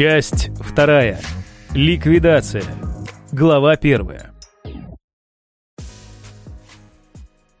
Часть вторая. Ликвидация. Глава первая.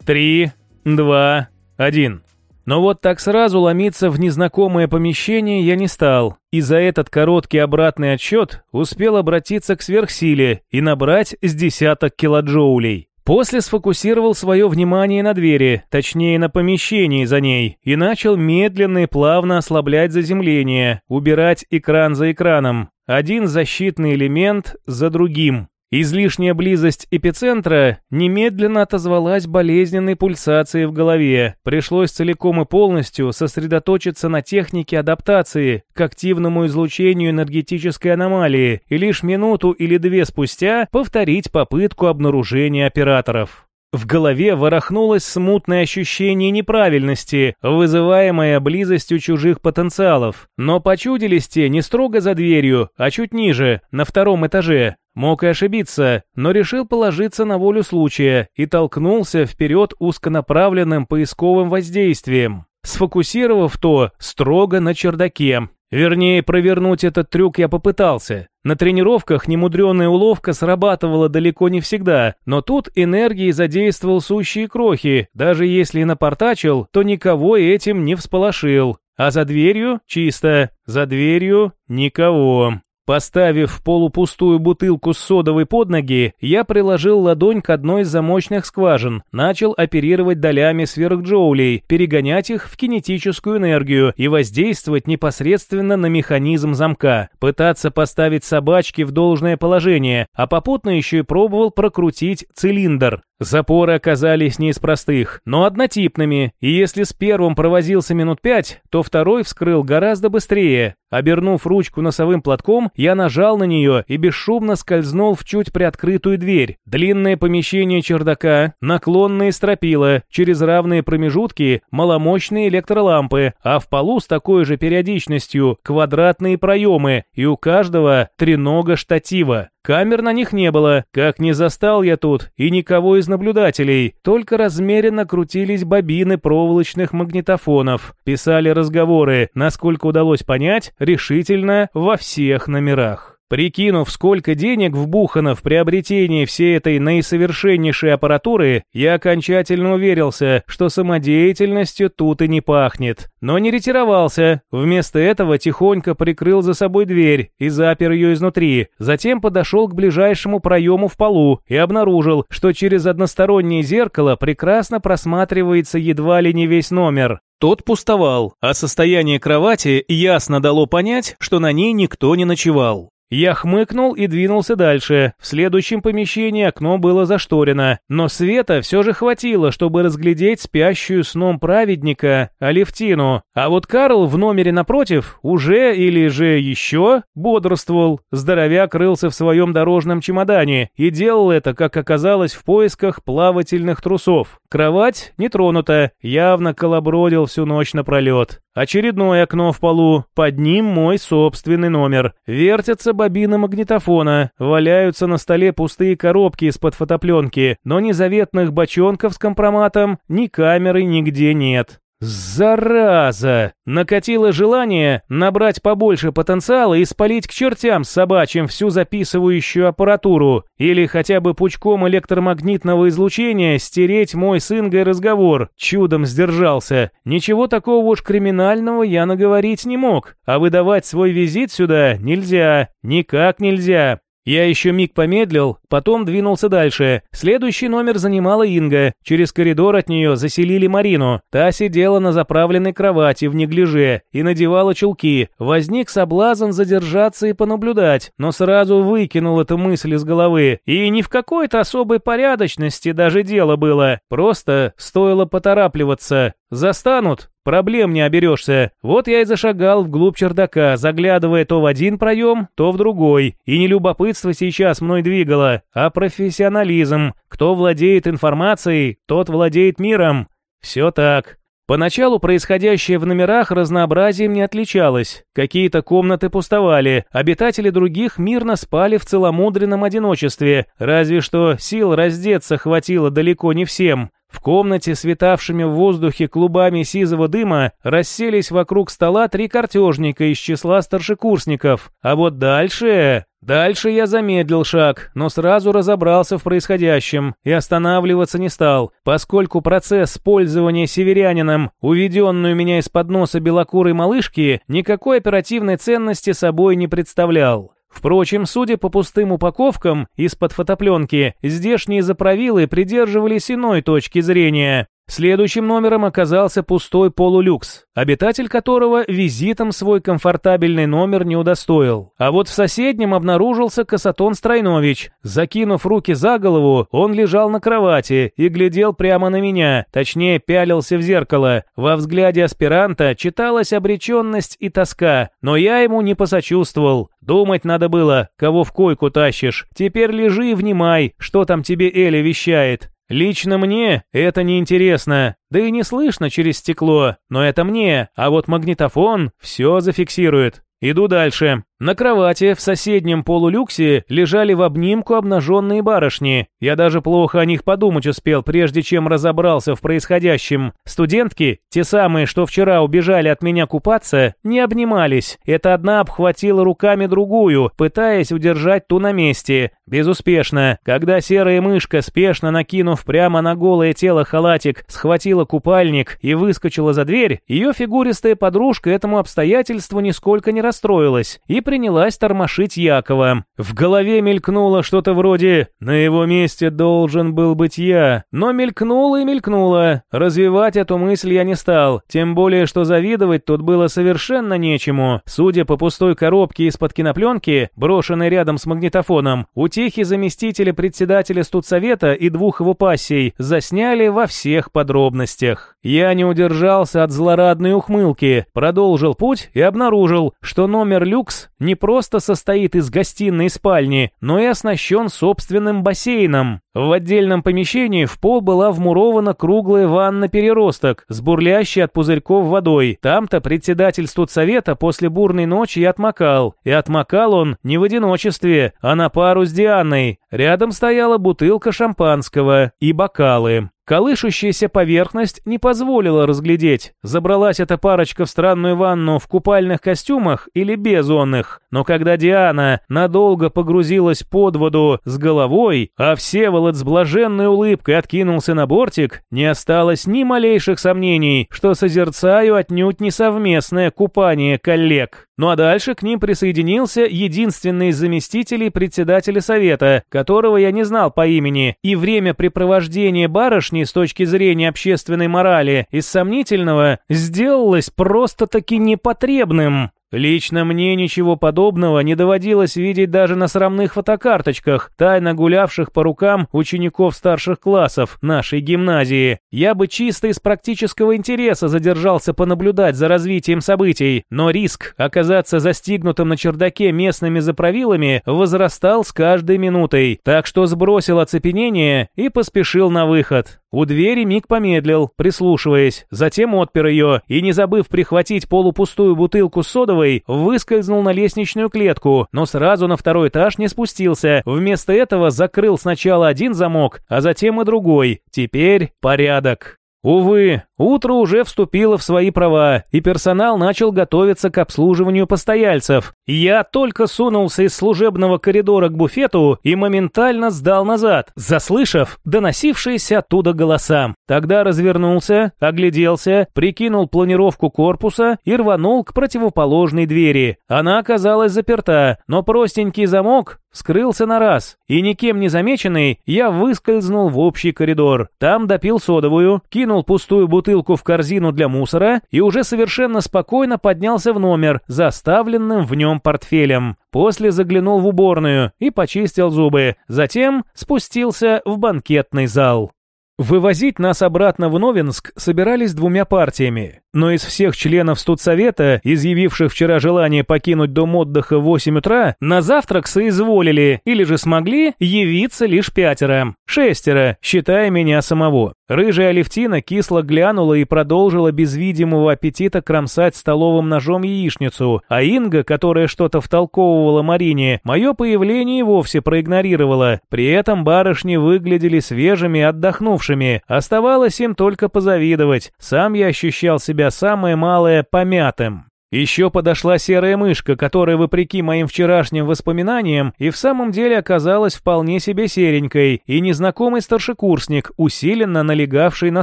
Три, два, один. Но вот так сразу ломиться в незнакомое помещение я не стал, и за этот короткий обратный отсчет успел обратиться к сверхсиле и набрать с десяток килоджоулей. После сфокусировал свое внимание на двери, точнее на помещении за ней, и начал медленно и плавно ослаблять заземление, убирать экран за экраном, один защитный элемент за другим. Излишняя близость эпицентра немедленно отозвалась болезненной пульсацией в голове. Пришлось целиком и полностью сосредоточиться на технике адаптации к активному излучению энергетической аномалии и лишь минуту или две спустя повторить попытку обнаружения операторов. В голове ворохнулось смутное ощущение неправильности, вызываемое близостью чужих потенциалов. Но почудились те не строго за дверью, а чуть ниже, на втором этаже. Мог и ошибиться, но решил положиться на волю случая и толкнулся вперед узконаправленным поисковым воздействием, сфокусировав то строго на чердаке. Вернее, провернуть этот трюк я попытался. На тренировках немудреная уловка срабатывала далеко не всегда, но тут энергии задействовал сущие крохи, даже если напортачил, то никого этим не всполошил. А за дверью чисто, за дверью никого. Поставив полупустую бутылку с содовой под ноги, я приложил ладонь к одной из замочных скважин, начал оперировать долями сверхджоулей, перегонять их в кинетическую энергию и воздействовать непосредственно на механизм замка, пытаться поставить собачки в должное положение, а попутно еще и пробовал прокрутить цилиндр. Запоры оказались не из простых, но однотипными, и если с первым провозился минут пять, то второй вскрыл гораздо быстрее. Обернув ручку носовым платком, я нажал на нее и бесшумно скользнул в чуть приоткрытую дверь. Длинное помещение чердака, наклонные стропила, через равные промежутки маломощные электролампы, а в полу с такой же периодичностью квадратные проемы, и у каждого тренога штатива. Камер на них не было, как не застал я тут, и никого из наблюдателей, только размеренно крутились бобины проволочных магнитофонов, писали разговоры, насколько удалось понять, решительно во всех номерах. Прикинув, сколько денег вбухано в приобретение всей этой наисовершеннейшей аппаратуры, я окончательно уверился, что самодеятельностью тут и не пахнет. Но не ретировался. Вместо этого тихонько прикрыл за собой дверь и запер ее изнутри. Затем подошел к ближайшему проему в полу и обнаружил, что через одностороннее зеркало прекрасно просматривается едва ли не весь номер. Тот пустовал, а состояние кровати ясно дало понять, что на ней никто не ночевал. Я хмыкнул и двинулся дальше. В следующем помещении окно было зашторено, но света все же хватило, чтобы разглядеть спящую сном праведника Алевтину. А вот Карл в номере напротив уже или же еще бодрствовал. Здоровяк рылся в своем дорожном чемодане и делал это, как оказалось, в поисках плавательных трусов. Кровать не тронута, явно колобродил всю ночь напролет. Очередное окно в полу, под ним мой собственный номер. Вертятся бобины магнитофона, валяются на столе пустые коробки из-под фотопленки, но ни заветных бочонков с компроматом, ни камеры нигде нет. Зараза! Накатило желание набрать побольше потенциала и спалить к чертям собачьим всю записывающую аппаратуру, или хотя бы пучком электромагнитного излучения стереть мой с Ингой разговор. Чудом сдержался. Ничего такого уж криминального я наговорить не мог, а выдавать свой визит сюда нельзя, никак нельзя. Я еще миг помедлил, потом двинулся дальше. Следующий номер занимала Инга. Через коридор от нее заселили Марину. Та сидела на заправленной кровати в неглиже и надевала чулки. Возник соблазн задержаться и понаблюдать, но сразу выкинул эту мысль из головы. И не в какой-то особой порядочности даже дело было. Просто стоило поторапливаться. Застанут, проблем не оберешься. Вот я и зашагал вглубь чердака, заглядывая то в один проем, то в другой. И не любопытство сейчас мной двигало, а профессионализм. Кто владеет информацией, тот владеет миром. Все так. Поначалу происходящее в номерах разнообразием не отличалось. Какие-то комнаты пустовали, обитатели других мирно спали в целомудренном одиночестве, разве что сил раздеться хватило далеко не всем. В комнате, светавшими в воздухе клубами сизого дыма, расселись вокруг стола три картежника из числа старшекурсников. А вот дальше... Дальше я замедлил шаг, но сразу разобрался в происходящем и останавливаться не стал, поскольку процесс пользования северянином, уведенную меня из-под носа белокурой малышки, никакой оперативной ценности собой не представлял. Впрочем, судя по пустым упаковкам из-под фотопленки, здешние заправилы придерживались иной точки зрения. Следующим номером оказался пустой полулюкс, обитатель которого визитом свой комфортабельный номер не удостоил. А вот в соседнем обнаружился Касатон Стройнович. Закинув руки за голову, он лежал на кровати и глядел прямо на меня, точнее пялился в зеркало. Во взгляде аспиранта читалась обреченность и тоска, но я ему не посочувствовал. Думать надо было, кого в койку тащишь. Теперь лежи и внимай, что там тебе Эля вещает. Лично мне это не интересно, да и не слышно через стекло, но это мне, а вот магнитофон все зафиксирует. Иду дальше. На кровати в соседнем полулюксе лежали в обнимку обнаженные барышни. Я даже плохо о них подумать успел, прежде чем разобрался в происходящем. Студентки, те самые, что вчера убежали от меня купаться, не обнимались. Это одна обхватила руками другую, пытаясь удержать ту на месте. Безуспешно. Когда серая мышка, спешно накинув прямо на голое тело халатик, схватила купальник и выскочила за дверь, ее фигуристая подружка этому обстоятельству нисколько не расстроилась и принялась тормошить Якова. В голове мелькнуло что-то вроде «на его месте должен был быть я», но мелькнуло и мелькнуло. Развивать эту мысль я не стал, тем более, что завидовать тут было совершенно нечему. Судя по пустой коробке из-под кинопленки, брошенной рядом с магнитофоном, утехи заместителя председателя студсовета и двух его пассий засняли во всех подробностях. Я не удержался от злорадной ухмылки, продолжил путь и обнаружил, что номер люкс не просто состоит из гостиной и спальни, но и оснащен собственным бассейном. В отдельном помещении в пол была вмурована круглая ванна-переросток с бурлящей от пузырьков водой. Там-то председатель студсовета после бурной ночи и отмокал. И отмокал он не в одиночестве, а на пару с Дианой. Рядом стояла бутылка шампанского и бокалы. Колышущаяся поверхность не позволила разглядеть, забралась эта парочка в странную ванну в купальных костюмах или без онных. Но когда Диана надолго погрузилась под воду с головой, а Всеволод с блаженной улыбкой откинулся на бортик, не осталось ни малейших сомнений, что созерцаю отнюдь не совместное купание коллег. Ну а дальше к ним присоединился единственный из заместителей председателя совета, которого я не знал по имени, и время препровождения барышни с точки зрения общественной морали из сомнительного сделалось просто-таки непотребным. Лично мне ничего подобного не доводилось видеть даже на срамных фотокарточках, тайно гулявших по рукам учеников старших классов нашей гимназии. Я бы чисто из практического интереса задержался понаблюдать за развитием событий, но риск оказаться застигнутым на чердаке местными заправилами возрастал с каждой минутой, так что сбросил оцепенение и поспешил на выход. У двери Мик помедлил, прислушиваясь, затем отпер ее и, не забыв прихватить полупустую бутылку содовой, выскользнул на лестничную клетку, но сразу на второй этаж не спустился. Вместо этого закрыл сначала один замок, а затем и другой. Теперь порядок. Увы, утро уже вступило в свои права, и персонал начал готовиться к обслуживанию постояльцев. Я только сунулся из служебного коридора к буфету и моментально сдал назад, заслышав доносившиеся оттуда голоса. Тогда развернулся, огляделся, прикинул планировку корпуса и рванул к противоположной двери. Она оказалась заперта, но простенький замок Вскрылся на раз, и никем не замеченный, я выскользнул в общий коридор. Там допил содовую, кинул пустую бутылку в корзину для мусора и уже совершенно спокойно поднялся в номер, заставленным в нем портфелем. После заглянул в уборную и почистил зубы. Затем спустился в банкетный зал. Вывозить нас обратно в Новинск собирались двумя партиями. Но из всех членов студсовета, изъявивших вчера желание покинуть дом отдыха в 8 утра, на завтрак соизволили или же смогли явиться лишь пятеро. Шестеро, считая меня самого. Рыжая Алевтина кисло глянула и продолжила без видимого аппетита кромсать столовым ножом яичницу, а Инга, которая что-то втолковывала Марине, мое появление вовсе проигнорировала. При этом барышни выглядели свежими, отдохнувшими. Оставалось им только позавидовать. Сам я ощущал себя самое малое помятым. Еще подошла серая мышка, которая, вопреки моим вчерашним воспоминаниям, и в самом деле оказалась вполне себе серенькой, и незнакомый старшекурсник, усиленно налегавший на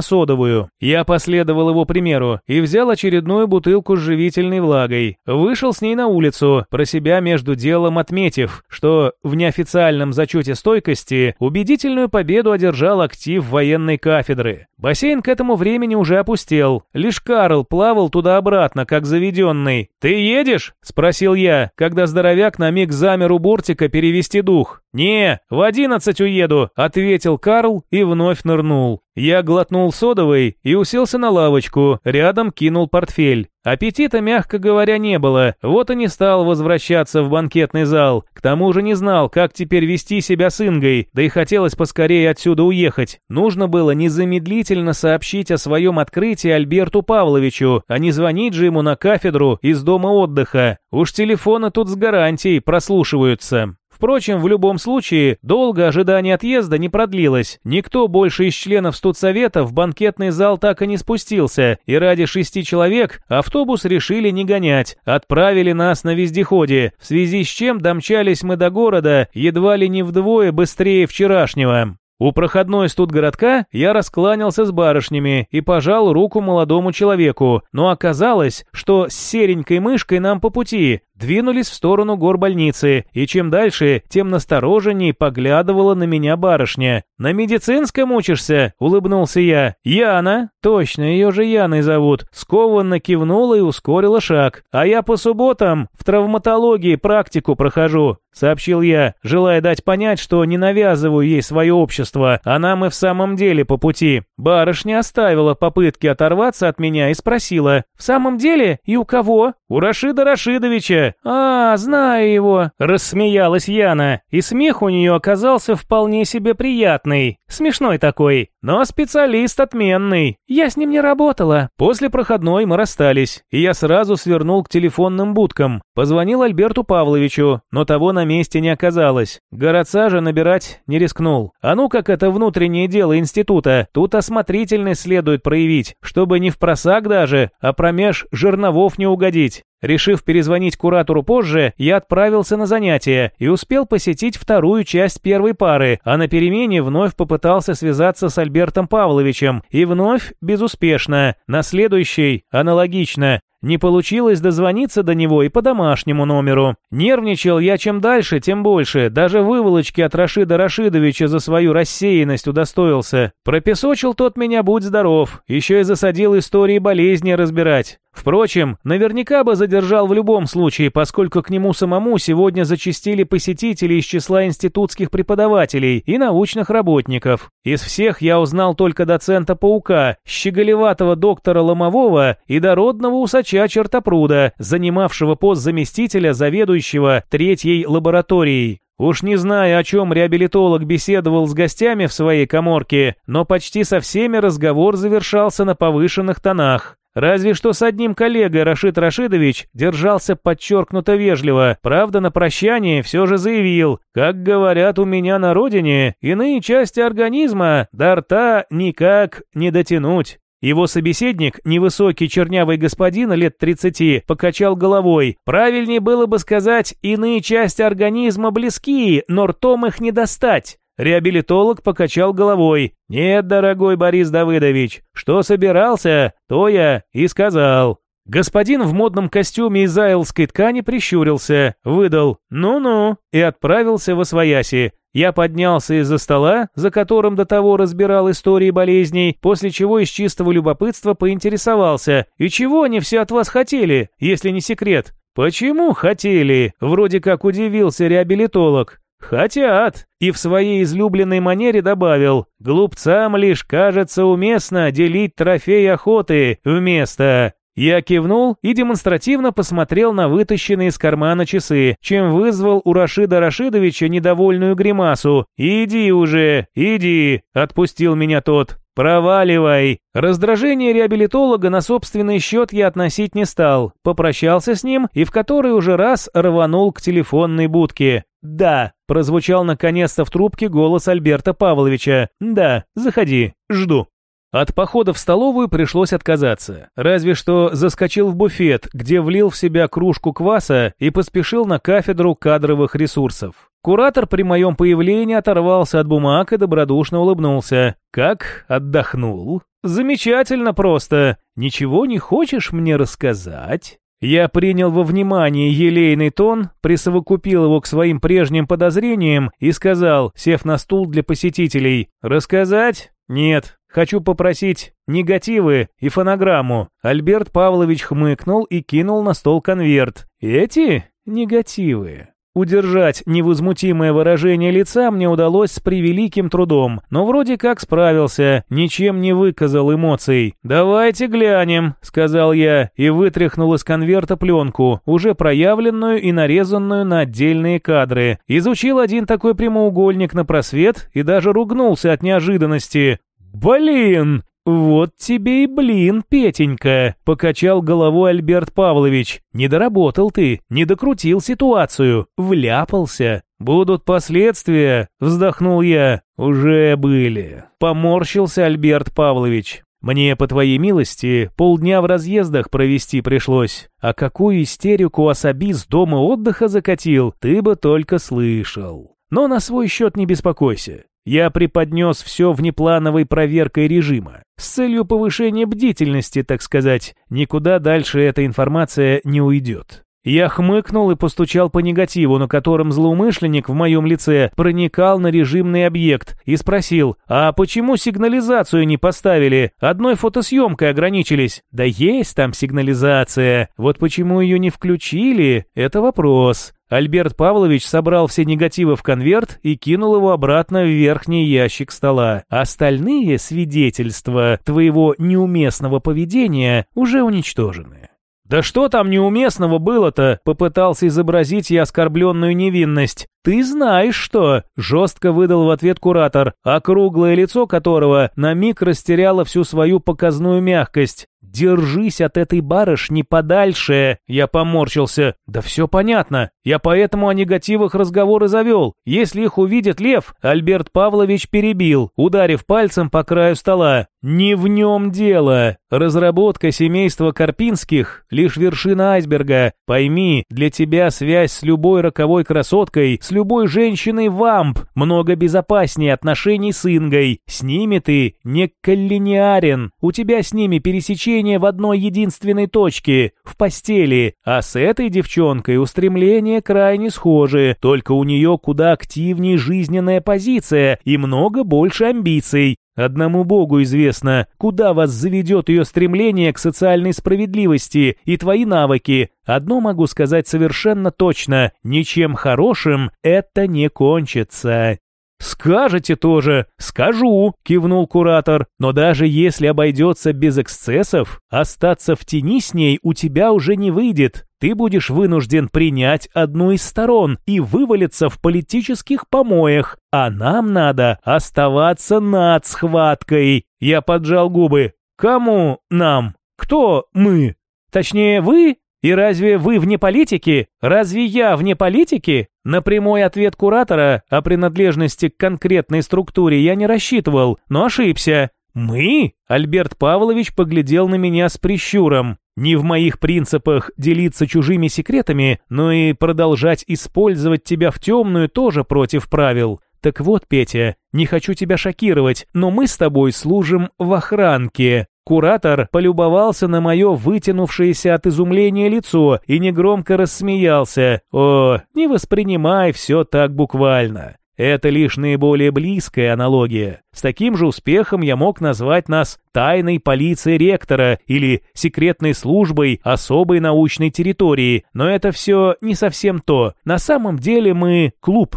содовую. Я последовал его примеру и взял очередную бутылку с живительной влагой. Вышел с ней на улицу, про себя между делом отметив, что в неофициальном зачете стойкости убедительную победу одержал актив военной кафедры. Бассейн к этому времени уже опустел, лишь Карл плавал туда-обратно, как заведенный, удивленный. «Ты едешь?» – спросил я, когда здоровяк на миг замер у бортика перевести дух. «Не, в одиннадцать уеду», – ответил Карл и вновь нырнул. Я глотнул содовой и уселся на лавочку, рядом кинул портфель. Аппетита, мягко говоря, не было, вот и не стал возвращаться в банкетный зал. К тому же не знал, как теперь вести себя с Ингой, да и хотелось поскорее отсюда уехать. Нужно было незамедлительно сообщить о своем открытии Альберту Павловичу, а не звонить же ему на кафедру из дома отдыха. Уж телефоны тут с гарантией прослушиваются. Впрочем, в любом случае, долго ожидание отъезда не продлилось. Никто больше из членов студсовета в банкетный зал так и не спустился, и ради шести человек автобус решили не гонять. Отправили нас на вездеходе, в связи с чем домчались мы до города едва ли не вдвое быстрее вчерашнего. У проходной студгородка я раскланялся с барышнями и пожал руку молодому человеку, но оказалось, что с серенькой мышкой нам по пути, двинулись в сторону гор больницы, и чем дальше, тем настороженней поглядывала на меня барышня. «На медицинском учишься?» — улыбнулся я. «Яна?» «Точно, ее же Яной зовут». Скованно кивнула и ускорила шаг. «А я по субботам в травматологии практику прохожу», — сообщил я, желая дать понять, что не навязываю ей свое общество, а нам и в самом деле по пути. Барышня оставила попытки оторваться от меня и спросила, «В самом деле? И у кого?» «У Рашида Рашидовича». «А, знаю его», — рассмеялась Яна, и смех у нее оказался вполне себе приятный, смешной такой, но специалист отменный. Я с ним не работала. После проходной мы расстались, и я сразу свернул к телефонным будкам. Позвонил Альберту Павловичу, но того на месте не оказалось. Городца же набирать не рискнул. А ну как это внутреннее дело института, тут осмотрительность следует проявить, чтобы не в просак даже, а промеж жерновов не угодить. Решив перезвонить куратору позже, я отправился на занятия и успел посетить вторую часть первой пары, а на перемене вновь попытался связаться с Альбертом Павловичем, и вновь безуспешно. На следующей аналогично. Не получилось дозвониться до него и по домашнему номеру. Нервничал я чем дальше, тем больше. Даже выволочки от Рашида Рашидовича за свою рассеянность удостоился. Пропесочил тот меня, будь здоров. Еще и засадил истории болезни разбирать. Впрочем, наверняка бы задержал в любом случае, поскольку к нему самому сегодня зачастили посетители из числа институтских преподавателей и научных работников. Из всех я узнал только доцента Паука, щеголеватого доктора Ломового и дородного усача Чертопруда, занимавшего пост заместителя заведующего третьей лабораторией. Уж не знаю, о чем реабилитолог беседовал с гостями в своей коморке, но почти со всеми разговор завершался на повышенных тонах. Разве что с одним коллегой Рашид Рашидович держался подчеркнуто вежливо, правда на прощание все же заявил, как говорят у меня на родине, иные части организма до рта никак не дотянуть. Его собеседник, невысокий чернявый господин лет 30, покачал головой. Правильнее было бы сказать, иные части организма близки, но ртом их не достать. Реабилитолог покачал головой. «Нет, дорогой Борис Давыдович, что собирался, то я и сказал». Господин в модном костюме из айлской ткани прищурился, выдал «ну-ну» и отправился во свояси. Я поднялся из-за стола, за которым до того разбирал истории болезней, после чего из чистого любопытства поинтересовался, «И чего они все от вас хотели, если не секрет?» «Почему хотели?» – вроде как удивился реабилитолог. «Хотят!» И в своей излюбленной манере добавил, «Глупцам лишь кажется уместно делить трофей охоты вместо...» Я кивнул и демонстративно посмотрел на вытащенные из кармана часы, чем вызвал у Рашида Рашидовича недовольную гримасу. «Иди уже, иди!» — отпустил меня тот. «Проваливай!» Раздражение реабилитолога на собственный счет я относить не стал, попрощался с ним и в который уже раз рванул к телефонной будке. «Да», — прозвучал наконец-то в трубке голос Альберта Павловича. «Да, заходи, жду». От похода в столовую пришлось отказаться. Разве что заскочил в буфет, где влил в себя кружку кваса и поспешил на кафедру кадровых ресурсов. Куратор при моем появлении оторвался от бумаг и добродушно улыбнулся. «Как отдохнул?» «Замечательно просто. Ничего не хочешь мне рассказать?» Я принял во внимание елейный тон, присовокупил его к своим прежним подозрениям и сказал, сев на стул для посетителей, «Рассказать? Нет. Хочу попросить негативы и фонограмму». Альберт Павлович хмыкнул и кинул на стол конверт. «Эти негативы?» Удержать невозмутимое выражение лица мне удалось с превеликим трудом, но вроде как справился, ничем не выказал эмоций. «Давайте глянем», — сказал я и вытряхнул из конверта пленку, уже проявленную и нарезанную на отдельные кадры. Изучил один такой прямоугольник на просвет и даже ругнулся от неожиданности. «Блин!» «Вот тебе и блин, Петенька!» — покачал головой Альберт Павлович. «Не доработал ты, не докрутил ситуацию, вляпался. Будут последствия!» — вздохнул я. «Уже были!» — поморщился Альберт Павлович. «Мне, по твоей милости, полдня в разъездах провести пришлось. А какую истерику особиз дома отдыха закатил, ты бы только слышал. Но на свой счет не беспокойся. Я преподнес все внеплановой проверкой режима, с целью повышения бдительности, так сказать. Никуда дальше эта информация не уйдет. Я хмыкнул и постучал по негативу, на котором злоумышленник в моем лице проникал на режимный объект, и спросил, а почему сигнализацию не поставили? Одной фотосъемкой ограничились. Да есть там сигнализация. Вот почему ее не включили, это вопрос. Альберт Павлович собрал все негативы в конверт и кинул его обратно в верхний ящик стола. Остальные свидетельства твоего неуместного поведения уже уничтожены. «Да что там неуместного было-то?» — попытался изобразить я оскорбленную невинность. «Ты знаешь что?» — жестко выдал в ответ куратор, округлое лицо которого на миг растеряло всю свою показную мягкость. «Держись от этой барышни подальше!» Я поморщился. «Да все понятно. Я поэтому о негативах разговоры завел. Если их увидит Лев, Альберт Павлович перебил, ударив пальцем по краю стола. Не в нем дело. Разработка семейства Карпинских — лишь вершина айсберга. Пойми, для тебя связь с любой роковой красоткой, с любой женщиной вамп много безопаснее отношений с Ингой. С ними ты не коллинеарен. У тебя с ними пересечение в одной единственной точке — в постели. А с этой девчонкой устремления крайне схожи, только у нее куда активнее жизненная позиция и много больше амбиций. Одному Богу известно, куда вас заведет ее стремление к социальной справедливости и твои навыки. Одно могу сказать совершенно точно, ничем хорошим это не кончится. «Скажете тоже!» «Скажу!» — кивнул куратор. «Но даже если обойдется без эксцессов, остаться в тени с ней у тебя уже не выйдет. Ты будешь вынужден принять одну из сторон и вывалиться в политических помоях, а нам надо оставаться над схваткой». Я поджал губы. «Кому нам? Кто мы? Точнее, вы? И разве вы вне политики? Разве я вне политики? На прямой ответ куратора о принадлежности к конкретной структуре я не рассчитывал, но ошибся. «Мы?» Альберт Павлович поглядел на меня с прищуром. Не в моих принципах делиться чужими секретами, но и продолжать использовать тебя в темную тоже против правил. Так вот, Петя, не хочу тебя шокировать, но мы с тобой служим в охранке. Куратор полюбовался на мое вытянувшееся от изумления лицо и негромко рассмеялся. «О, не воспринимай все так буквально. Это лишь наиболее близкая аналогия. С таким же успехом я мог назвать нас тайной полицией ректора или секретной службой особой научной территории, но это все не совсем то. На самом деле мы клуб.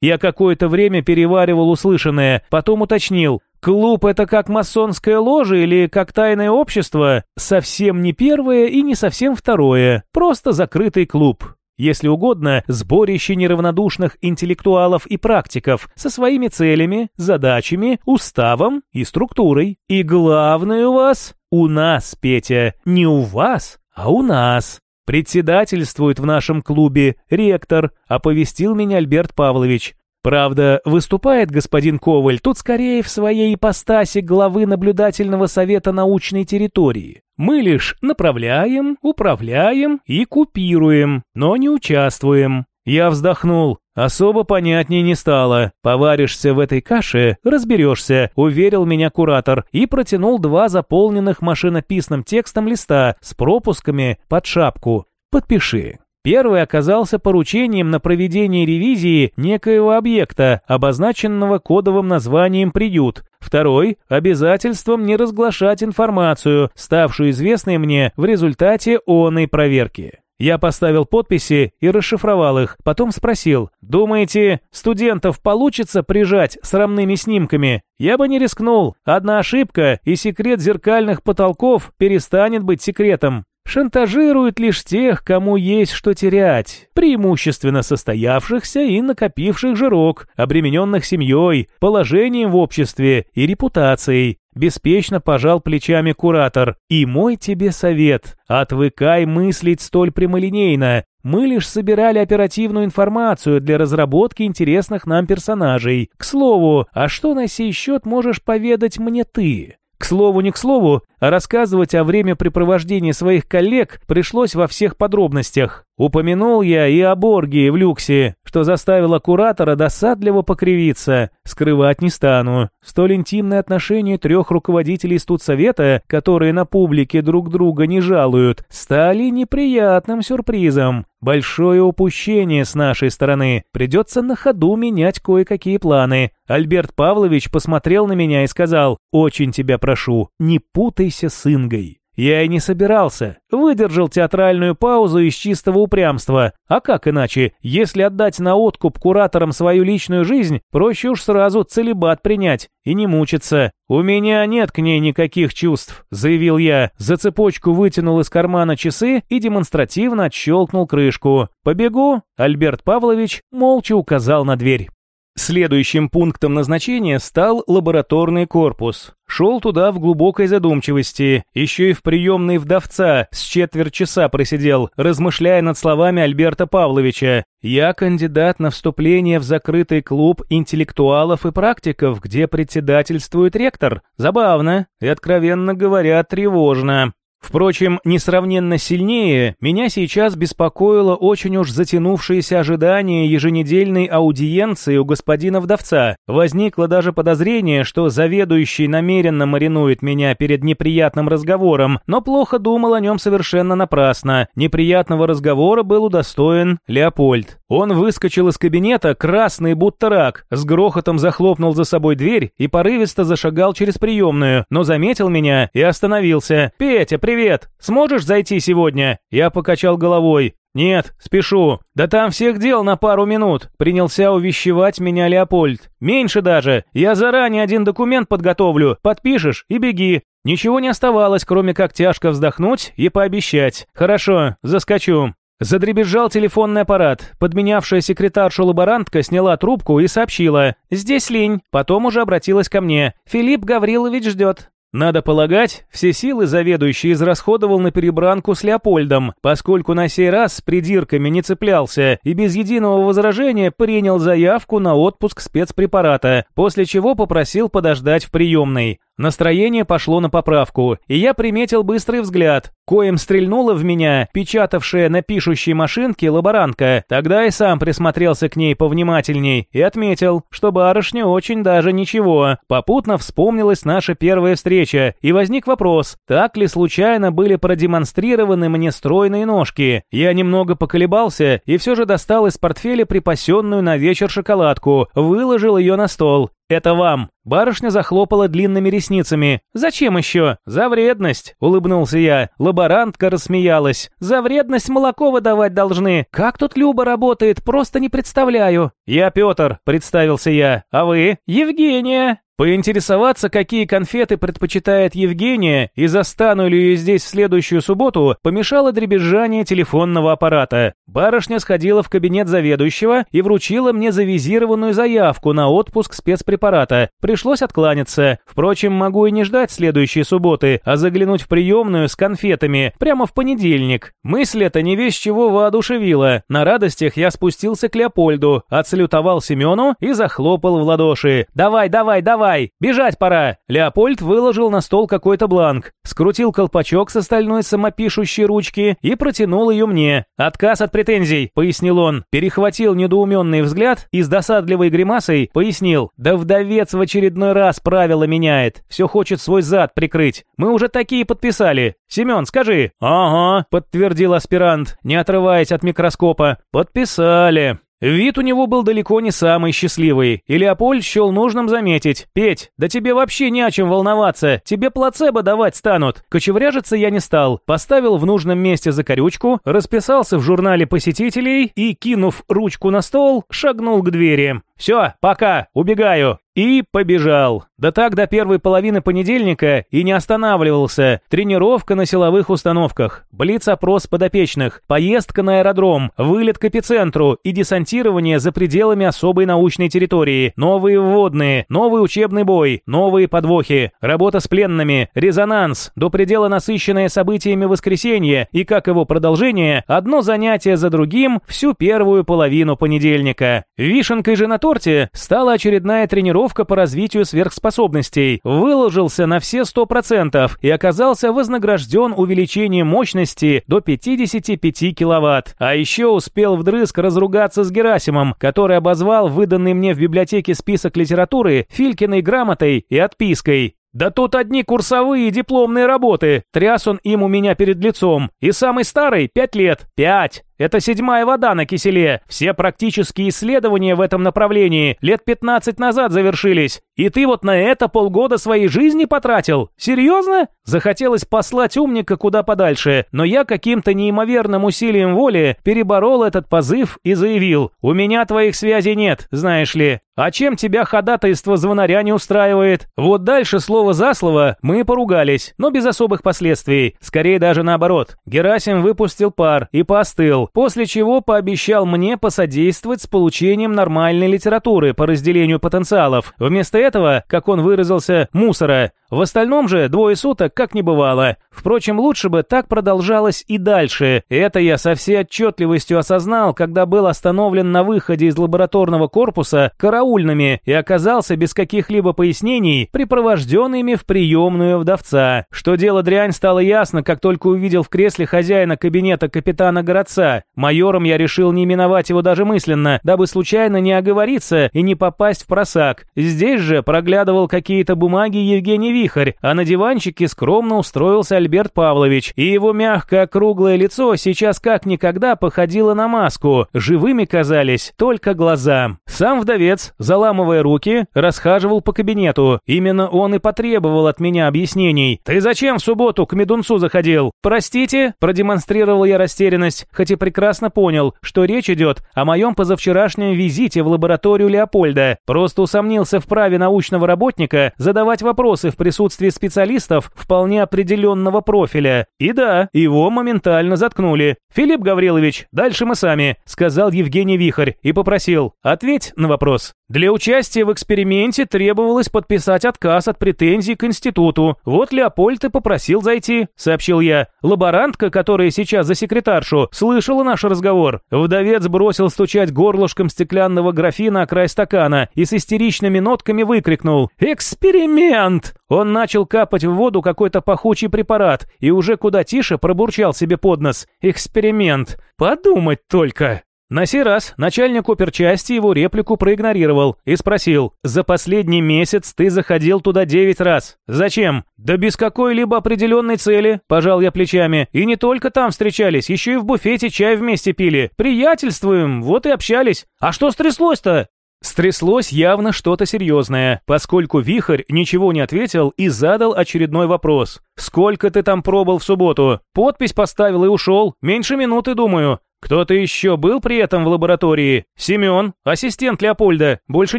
Я какое-то время переваривал услышанное, потом уточнил. Клуб это как масонское ложе или как тайное общество? Совсем не первое и не совсем второе. Просто закрытый клуб. Если угодно, сборище неравнодушных интеллектуалов и практиков со своими целями, задачами, уставом и структурой. И главное у вас, у нас, Петя, не у вас, а у нас. Председательствует в нашем клубе ректор, оповестил меня Альберт Павлович. Правда, выступает господин Коваль тут скорее в своей ипостаси главы наблюдательного совета научной территории. Мы лишь направляем, управляем и купируем, но не участвуем. Я вздохнул. Особо понятнее не стало. Поваришься в этой каше, разберешься, уверил меня куратор и протянул два заполненных машинописным текстом листа с пропусками под шапку. Подпиши. Первый оказался поручением на проведение ревизии некоего объекта, обозначенного кодовым названием «приют». Второй – обязательством не разглашать информацию, ставшую известной мне в результате оной проверки. Я поставил подписи и расшифровал их, потом спросил, «Думаете, студентов получится прижать срамными снимками?» Я бы не рискнул. Одна ошибка, и секрет зеркальных потолков перестанет быть секретом шантажирует лишь тех, кому есть что терять, преимущественно состоявшихся и накопивших жирок, обремененных семьей, положением в обществе и репутацией. Беспечно пожал плечами куратор. «И мой тебе совет. Отвыкай мыслить столь прямолинейно. Мы лишь собирали оперативную информацию для разработки интересных нам персонажей. К слову, а что на сей счет можешь поведать мне ты?» К слову, не к слову, а рассказывать о времяпрепровождении своих коллег пришлось во всех подробностях. Упомянул я и о Борге в люксе, что заставило куратора досадливо покривиться. Скрывать не стану. Столь интимные отношения трех руководителей студсовета, которые на публике друг друга не жалуют, стали неприятным сюрпризом. Большое упущение с нашей стороны. Придется на ходу менять кое-какие планы. Альберт Павлович посмотрел на меня и сказал, «Очень тебя прошу, не путайся с Ингой». Я и не собирался. Выдержал театральную паузу из чистого упрямства. А как иначе? Если отдать на откуп кураторам свою личную жизнь, проще уж сразу целебат принять и не мучиться. «У меня нет к ней никаких чувств», — заявил я. За цепочку вытянул из кармана часы и демонстративно отщелкнул крышку. «Побегу?» — Альберт Павлович молча указал на дверь. Следующим пунктом назначения стал лабораторный корпус. Шел туда в глубокой задумчивости, еще и в приемной вдовца с четверть часа просидел, размышляя над словами Альберта Павловича. «Я кандидат на вступление в закрытый клуб интеллектуалов и практиков, где председательствует ректор. Забавно и, откровенно говоря, тревожно. Впрочем, несравненно сильнее меня сейчас беспокоило очень уж затянувшееся ожидание еженедельной аудиенции у господина вдовца. Возникло даже подозрение, что заведующий намеренно маринует меня перед неприятным разговором, но плохо думал о нем совершенно напрасно. Неприятного разговора был удостоен Леопольд. Он выскочил из кабинета, красный будто рак, с грохотом захлопнул за собой дверь и порывисто зашагал через приемную, но заметил меня и остановился. «Петя, привет!» Привет! Сможешь зайти сегодня?» Я покачал головой. «Нет, спешу. Да там всех дел на пару минут», — принялся увещевать меня Леопольд. «Меньше даже. Я заранее один документ подготовлю. Подпишешь и беги. Ничего не оставалось, кроме как тяжко вздохнуть и пообещать. Хорошо, заскочу». Задребезжал телефонный аппарат. Подменявшая секретарша-лаборантка сняла трубку и сообщила. «Здесь лень». Потом уже обратилась ко мне. «Филипп Гаврилович ждет». Надо полагать, все силы заведующий израсходовал на перебранку с Леопольдом, поскольку на сей раз с придирками не цеплялся и без единого возражения принял заявку на отпуск спецпрепарата, после чего попросил подождать в приемной. Настроение пошло на поправку, и я приметил быстрый взгляд, коим стрельнула в меня печатавшая на пишущей машинке лаборантка. Тогда и сам присмотрелся к ней повнимательней и отметил, что барышня очень даже ничего. Попутно вспомнилась наша первая встреча, и возник вопрос, так ли случайно были продемонстрированы мне стройные ножки. Я немного поколебался и все же достал из портфеля припасенную на вечер шоколадку, выложил ее на стол. «Это вам». Барышня захлопала длинными ресницами. «Зачем еще?» «За вредность», — улыбнулся я. Лаборантка рассмеялась. «За вредность молоко выдавать должны. Как тут Люба работает, просто не представляю». «Я Петр», — представился я. «А вы?» «Евгения». Поинтересоваться, какие конфеты предпочитает Евгения и застану ли ее здесь в следующую субботу, помешало дребезжание телефонного аппарата. Барышня сходила в кабинет заведующего и вручила мне завизированную заявку на отпуск спецпрепарата. Пришлось откланяться. Впрочем, могу и не ждать следующей субботы, а заглянуть в приемную с конфетами прямо в понедельник. Мысль эта не весь чего воодушевила. На радостях я спустился к Леопольду, отсалютовал Семену и захлопал в ладоши. «Давай, давай, давай!» «Давай, бежать пора!» Леопольд выложил на стол какой-то бланк, скрутил колпачок с остальной самопишущей ручки и протянул ее мне. «Отказ от претензий», — пояснил он. Перехватил недоуменный взгляд и с досадливой гримасой пояснил. «Да вдовец в очередной раз правила меняет. Все хочет свой зад прикрыть. Мы уже такие подписали. Семен, скажи». «Ага», — подтвердил аспирант, не отрываясь от микроскопа. «Подписали». Вид у него был далеко не самый счастливый, и Леопольд счел нужным заметить. «Петь, да тебе вообще не о чем волноваться, тебе плацебо давать станут». Кочевряжиться я не стал, поставил в нужном месте закорючку, расписался в журнале посетителей и, кинув ручку на стол, шагнул к двери. «Все, пока, убегаю». И побежал. Да так до первой половины понедельника и не останавливался. Тренировка на силовых установках, блиц-опрос подопечных, поездка на аэродром, вылет к эпицентру и десантирование за пределами особой научной территории, новые вводные, новый учебный бой, новые подвохи, работа с пленными, резонанс, до предела насыщенное событиями воскресенья и, как его продолжение, одно занятие за другим всю первую половину понедельника. Вишенкой же на торте стала очередная тренировка по развитию сверхспособностей. Выложился на все 100% и оказался вознагражден увеличением мощности до 55 киловатт. А еще успел вдрызг разругаться с Герасимом, который обозвал выданный мне в библиотеке список литературы Филькиной грамотой и отпиской. «Да тут одни курсовые дипломные работы!» Тряс он им у меня перед лицом. «И самый старый — пять лет. Пять!» Это седьмая вода на киселе. Все практические исследования в этом направлении лет 15 назад завершились. И ты вот на это полгода своей жизни потратил? Серьезно? Захотелось послать умника куда подальше, но я каким-то неимоверным усилием воли переборол этот позыв и заявил, у меня твоих связей нет, знаешь ли. А чем тебя ходатайство звонаря не устраивает? Вот дальше слово за слово мы поругались, но без особых последствий. Скорее даже наоборот. Герасим выпустил пар и поостыл, после чего пообещал мне посодействовать с получением нормальной литературы по разделению потенциалов. Вместо этого, как он выразился, мусора. В остальном же двое суток как не бывало. Впрочем, лучше бы так продолжалось и дальше. Это я со всей отчетливостью осознал, когда был остановлен на выходе из лабораторного корпуса караульными и оказался без каких-либо пояснений припровожденными в приемную вдовца. Что дело дрянь стало ясно, как только увидел в кресле хозяина кабинета капитана городца. Майором я решил не именовать его даже мысленно, дабы случайно не оговориться и не попасть в просак. Здесь же проглядывал какие-то бумаги Евгений вихрь, а на диванчике скромно устроился Альберт Павлович, и его мягкое круглое лицо сейчас как никогда походило на маску, живыми казались только глаза. Сам вдовец, заламывая руки, расхаживал по кабинету. Именно он и потребовал от меня объяснений. «Ты зачем в субботу к медунцу заходил?» «Простите», продемонстрировал я растерянность, хоть и прекрасно понял, что речь идет о моем позавчерашнем визите в лабораторию Леопольда. Просто усомнился в праве научного работника задавать вопросы в присутствии специалистов вполне определенного профиля. И да, его моментально заткнули. «Филипп Гаврилович, дальше мы сами», — сказал Евгений Вихарь и попросил, «ответь на вопрос». Для участия в эксперименте требовалось подписать отказ от претензий к институту. Вот Леопольд и попросил зайти, сообщил я. Лаборантка, которая сейчас за секретаршу, слышала наш разговор. Вдовец бросил стучать горлышком стеклянного графина о край стакана и с истеричными нотками выкрикнул «Эксперимент!». Он начал капать в воду какой-то пахучий препарат и уже куда тише пробурчал себе под нос «Эксперимент! Подумать только!». На сей раз начальник оперчасти его реплику проигнорировал и спросил, «За последний месяц ты заходил туда девять раз. Зачем?» «Да без какой-либо определенной цели», – пожал я плечами. «И не только там встречались, еще и в буфете чай вместе пили. Приятельствуем, вот и общались. А что стряслось-то?» Стряслось явно что-то серьезное, поскольку Вихрь ничего не ответил и задал очередной вопрос. «Сколько ты там пробыл в субботу?» Подпись поставил и ушел. Меньше минуты, думаю. Кто-то еще был при этом в лаборатории? Семен, ассистент Леопольда, больше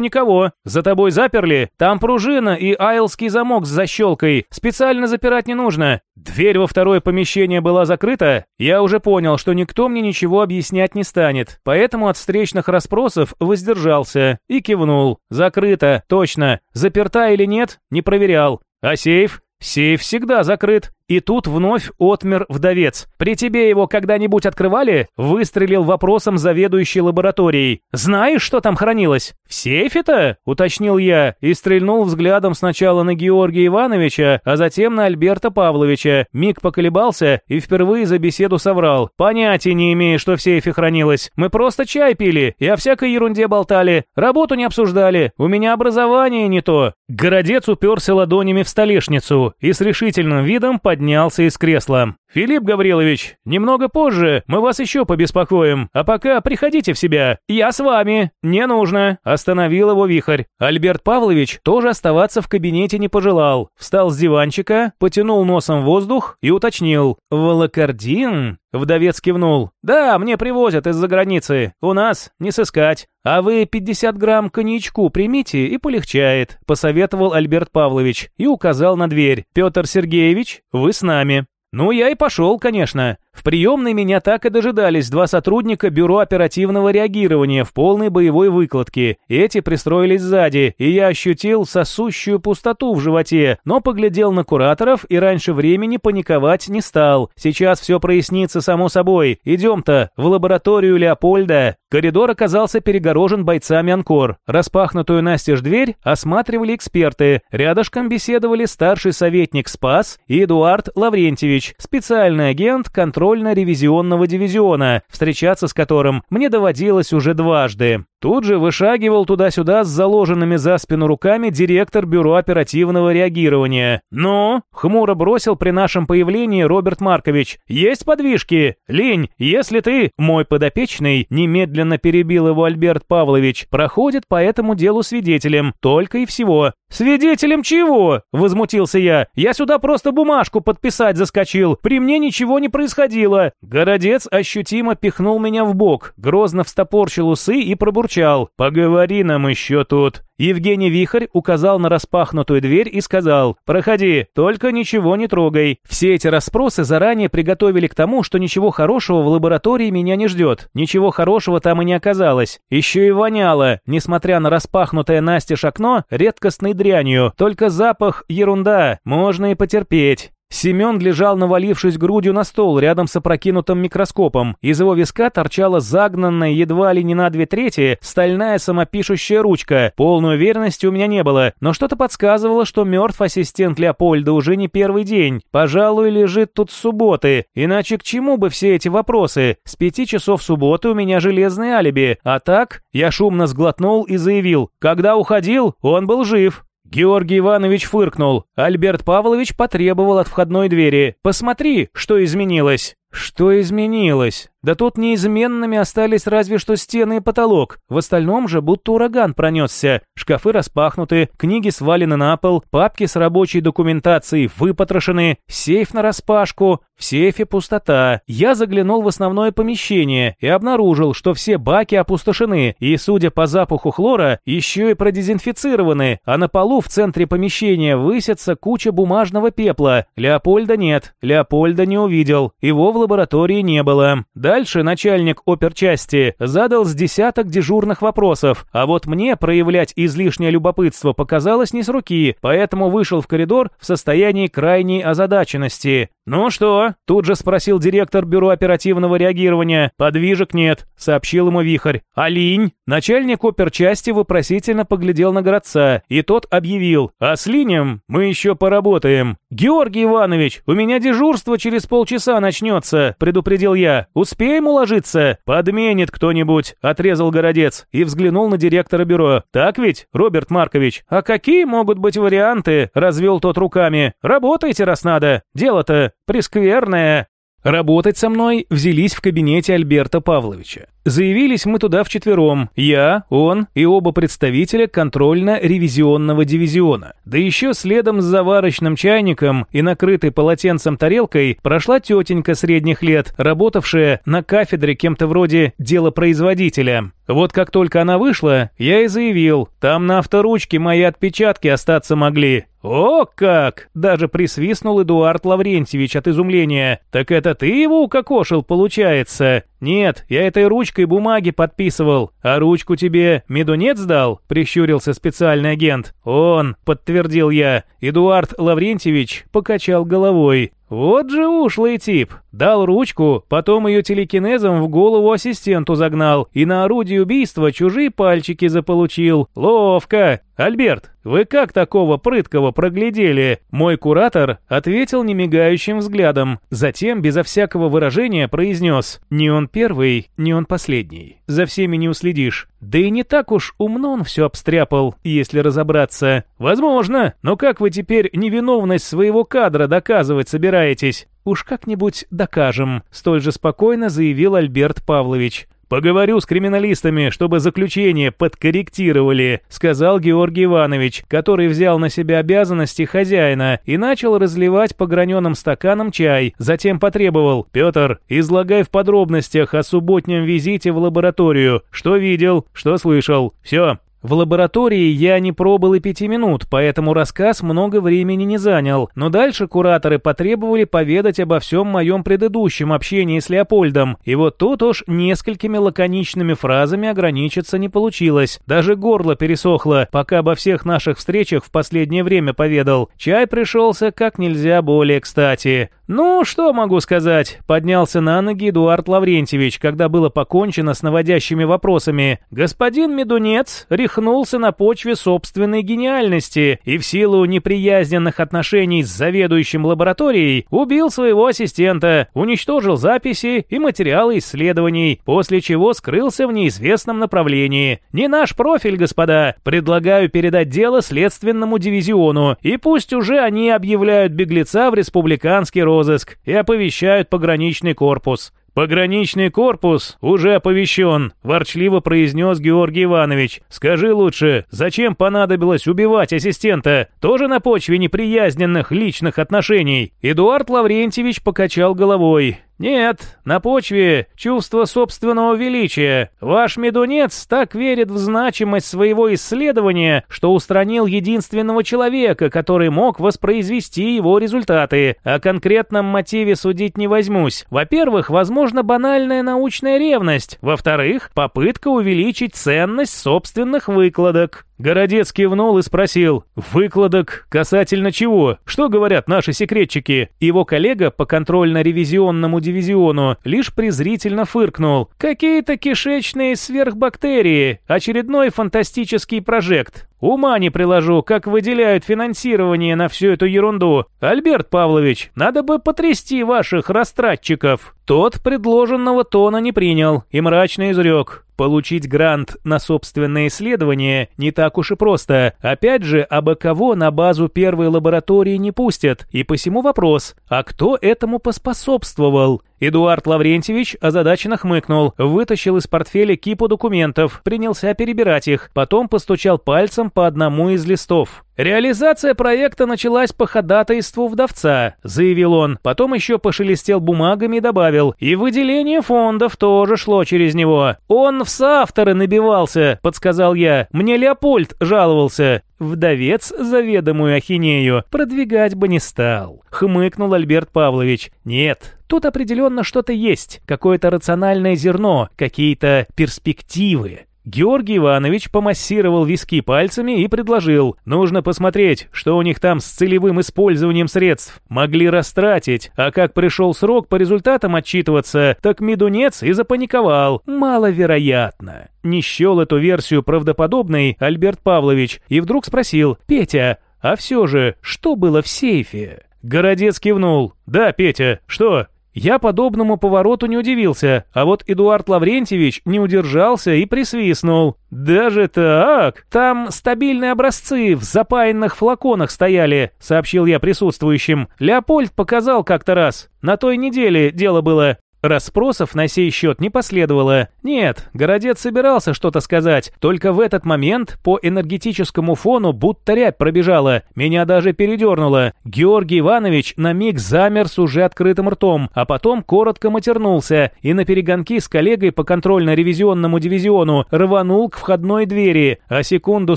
никого. За тобой заперли? Там пружина и айлский замок с защелкой. Специально запирать не нужно. Дверь во второе помещение была закрыта. Я уже понял, что никто мне ничего объяснять не станет, поэтому от встречных расспросов воздержался и кивнул. Закрыто, точно. Заперта или нет, не проверял. А сейф? Сейф всегда закрыт. И тут вновь отмер вдовец. «При тебе его когда-нибудь открывали?» Выстрелил вопросом заведующий лабораторией. «Знаешь, что там хранилось?» «В сейфе-то?» – уточнил я и стрельнул взглядом сначала на Георгия Ивановича, а затем на Альберта Павловича. Миг поколебался и впервые за беседу соврал. «Понятия не имею, что в сейфе хранилось. Мы просто чай пили и о всякой ерунде болтали. Работу не обсуждали. У меня образование не то». Городец уперся ладонями в столешницу и с решительным видом поднялся из кресла. «Филипп Гаврилович, немного позже мы вас еще побеспокоим, а пока приходите в себя. Я с вами. Не нужно», – остановил его вихрь. Альберт Павлович тоже оставаться в кабинете не пожелал. Встал с диванчика, потянул носом воздух и уточнил. «Волокордин?» Вдовец кивнул. «Да, мне привозят из-за границы. У нас не сыскать. А вы 50 грамм коньячку примите и полегчает», посоветовал Альберт Павлович и указал на дверь. «Петр Сергеевич, вы с нами». Ну, я и пошел, конечно. В приемной меня так и дожидались два сотрудника Бюро оперативного реагирования в полной боевой выкладке. Эти пристроились сзади, и я ощутил сосущую пустоту в животе, но поглядел на кураторов и раньше времени паниковать не стал. Сейчас все прояснится само собой. Идем-то в лабораторию Леопольда. Коридор оказался перегорожен бойцами Анкор. Распахнутую настежь дверь осматривали эксперты. Рядышком беседовали старший советник Спас и Эдуард Лаврентьевич, специальный агент контроля контрольно-ревизионного дивизиона, встречаться с которым мне доводилось уже дважды. Тут же вышагивал туда-сюда с заложенными за спину руками директор бюро оперативного реагирования. «Ну?» — хмуро бросил при нашем появлении Роберт Маркович. «Есть подвижки? Лень, если ты...» Мой подопечный, немедленно перебил его Альберт Павлович, проходит по этому делу свидетелем, только и всего. «Свидетелем чего?» — возмутился я. «Я сюда просто бумажку подписать заскочил. При мне ничего не происходило». Городец ощутимо пихнул меня в бок, грозно встопорчил усы и пробурчал. «Поговори нам еще тут». Евгений Вихарь указал на распахнутую дверь и сказал «Проходи, только ничего не трогай». Все эти расспросы заранее приготовили к тому, что ничего хорошего в лаборатории меня не ждет. Ничего хорошего там и не оказалось. Еще и воняло, несмотря на распахнутое настежь окно, редкостной дрянью. Только запах – ерунда, можно и потерпеть. Семен лежал, навалившись грудью на стол рядом с опрокинутым микроскопом. Из его виска торчала загнанная едва ли не на две трети стальная самопишущая ручка. Полной уверенности у меня не было, но что-то подсказывало, что мертв ассистент Леопольда уже не первый день. Пожалуй, лежит тут с субботы. Иначе к чему бы все эти вопросы? С пяти часов субботы у меня железное алиби. А так, я шумно сглотнул и заявил, когда уходил, он был жив. Георгий Иванович фыркнул. Альберт Павлович потребовал от входной двери. «Посмотри, что изменилось». Что изменилось? Да тут неизменными остались разве что стены и потолок. В остальном же будто ураган пронесся. Шкафы распахнуты, книги свалены на пол, папки с рабочей документацией выпотрошены, сейф на распашку, в сейфе пустота. Я заглянул в основное помещение и обнаружил, что все баки опустошены и, судя по запаху хлора, еще и продезинфицированы, а на полу в центре помещения высится куча бумажного пепла. Леопольда нет, Леопольда не увидел, его в лаборатории не было. Дальше начальник оперчасти задал с десяток дежурных вопросов, а вот мне проявлять излишнее любопытство показалось не с руки, поэтому вышел в коридор в состоянии крайней озадаченности. «Ну что?» – тут же спросил директор бюро оперативного реагирования. «Подвижек нет», – сообщил ему Вихрь. «Алинь?» Начальник оперчасти вопросительно поглядел на городца, и тот объявил. «А с Линем мы еще поработаем». «Георгий Иванович, у меня дежурство через полчаса начнется», – предупредил я. «Успеем уложиться?» «Подменит кто-нибудь», – отрезал городец и взглянул на директора бюро. «Так ведь, Роберт Маркович?» «А какие могут быть варианты?» – развел тот руками. «Работайте, раз надо. Дело-то Прескверная. Работать со мной взялись в кабинете Альберта Павловича. Заявились мы туда вчетвером. Я, он и оба представителя контрольно-ревизионного дивизиона. Да еще следом с заварочным чайником и накрытой полотенцем тарелкой прошла тетенька средних лет, работавшая на кафедре кем-то вроде делопроизводителя. Вот как только она вышла, я и заявил, там на авторучке мои отпечатки остаться могли. «О, как!» – даже присвистнул Эдуард Лаврентьевич от изумления. «Так это ты его укокошил, получается?» «Нет, я этой ручкой бумаги подписывал. А ручку тебе медунец дал?» – прищурился специальный агент. «Он», – подтвердил я. Эдуард Лаврентьевич покачал головой. Вот же ушлый тип. Дал ручку, потом ее телекинезом в голову ассистенту загнал и на орудие убийства чужие пальчики заполучил. Ловко. Альберт, вы как такого прыткого проглядели? Мой куратор ответил немигающим взглядом. Затем, безо всякого выражения, произнес. Не он первый, не он последний. За всеми не уследишь. Да и не так уж умно он все обстряпал, если разобраться. Возможно, но как вы теперь невиновность своего кадра доказывать собираетесь? Уж как-нибудь докажем, столь же спокойно заявил Альберт Павлович. «Поговорю с криминалистами, чтобы заключение подкорректировали», сказал Георгий Иванович, который взял на себя обязанности хозяина и начал разливать по граненым стаканам чай. Затем потребовал «Петр, излагай в подробностях о субботнем визите в лабораторию. Что видел, что слышал. Все, в лаборатории я не пробыл и пяти минут, поэтому рассказ много времени не занял, но дальше кураторы потребовали поведать обо всем моем предыдущем общении с Леопольдом, и вот тут уж несколькими лаконичными фразами ограничиться не получилось. Даже горло пересохло, пока обо всех наших встречах в последнее время поведал. Чай пришелся как нельзя более кстати. «Ну, что могу сказать?» – поднялся на ноги Эдуард Лаврентьевич, когда было покончено с наводящими вопросами. «Господин Медунец рехнулся на почве собственной гениальности и в силу неприязненных отношений с заведующим лабораторией убил своего ассистента, уничтожил записи и материалы исследований, после чего скрылся в неизвестном направлении. Не наш профиль, господа. Предлагаю передать дело следственному дивизиону, и пусть уже они объявляют беглеца в республиканский розыск розыск и оповещают пограничный корпус. «Пограничный корпус уже оповещен», – ворчливо произнес Георгий Иванович. «Скажи лучше, зачем понадобилось убивать ассистента? Тоже на почве неприязненных личных отношений?» Эдуард Лаврентьевич покачал головой. Нет, на почве чувства собственного величия. Ваш медунец так верит в значимость своего исследования, что устранил единственного человека, который мог воспроизвести его результаты. О конкретном мотиве судить не возьмусь. Во-первых, возможно банальная научная ревность. Во-вторых, попытка увеличить ценность собственных выкладок. Городец кивнул и спросил, «Выкладок касательно чего? Что говорят наши секретчики?» Его коллега по контрольно-ревизионному дивизиону лишь презрительно фыркнул. «Какие-то кишечные сверхбактерии. Очередной фантастический прожект. Ума не приложу, как выделяют финансирование на всю эту ерунду. Альберт Павлович, надо бы потрясти ваших растратчиков». Тот предложенного тона не принял и мрачно изрек. Получить грант на собственное исследование не так уж и просто. Опять же, абы кого на базу первой лаборатории не пустят. И посему вопрос, а кто этому поспособствовал? Эдуард Лаврентьевич озадаченно хмыкнул, вытащил из портфеля кипу документов, принялся перебирать их, потом постучал пальцем по одному из листов. «Реализация проекта началась по ходатайству вдовца», — заявил он. Потом еще пошелестел бумагами и добавил. «И выделение фондов тоже шло через него. Он в соавторы набивался», — подсказал я. «Мне Леопольд жаловался». Вдовец заведомую ахинею продвигать бы не стал. Хмыкнул Альберт Павлович. Нет, тут определенно что-то есть. Какое-то рациональное зерно, какие-то перспективы. Георгий Иванович помассировал виски пальцами и предложил. Нужно посмотреть, что у них там с целевым использованием средств. Могли растратить, а как пришел срок по результатам отчитываться, так медунец и запаниковал. Маловероятно. Не счел эту версию правдоподобной Альберт Павлович и вдруг спросил. «Петя, а все же, что было в сейфе?» Городец кивнул. «Да, Петя, что?» Я подобному повороту не удивился, а вот Эдуард Лаврентьевич не удержался и присвистнул. «Даже так? Там стабильные образцы в запаянных флаконах стояли», — сообщил я присутствующим. «Леопольд показал как-то раз. На той неделе дело было». Расспросов на сей счет не последовало. Нет, городец собирался что-то сказать, только в этот момент по энергетическому фону будто рябь пробежала. Меня даже передернуло. Георгий Иванович на миг замер с уже открытым ртом, а потом коротко матернулся и на перегонки с коллегой по контрольно-ревизионному дивизиону рванул к входной двери, а секунду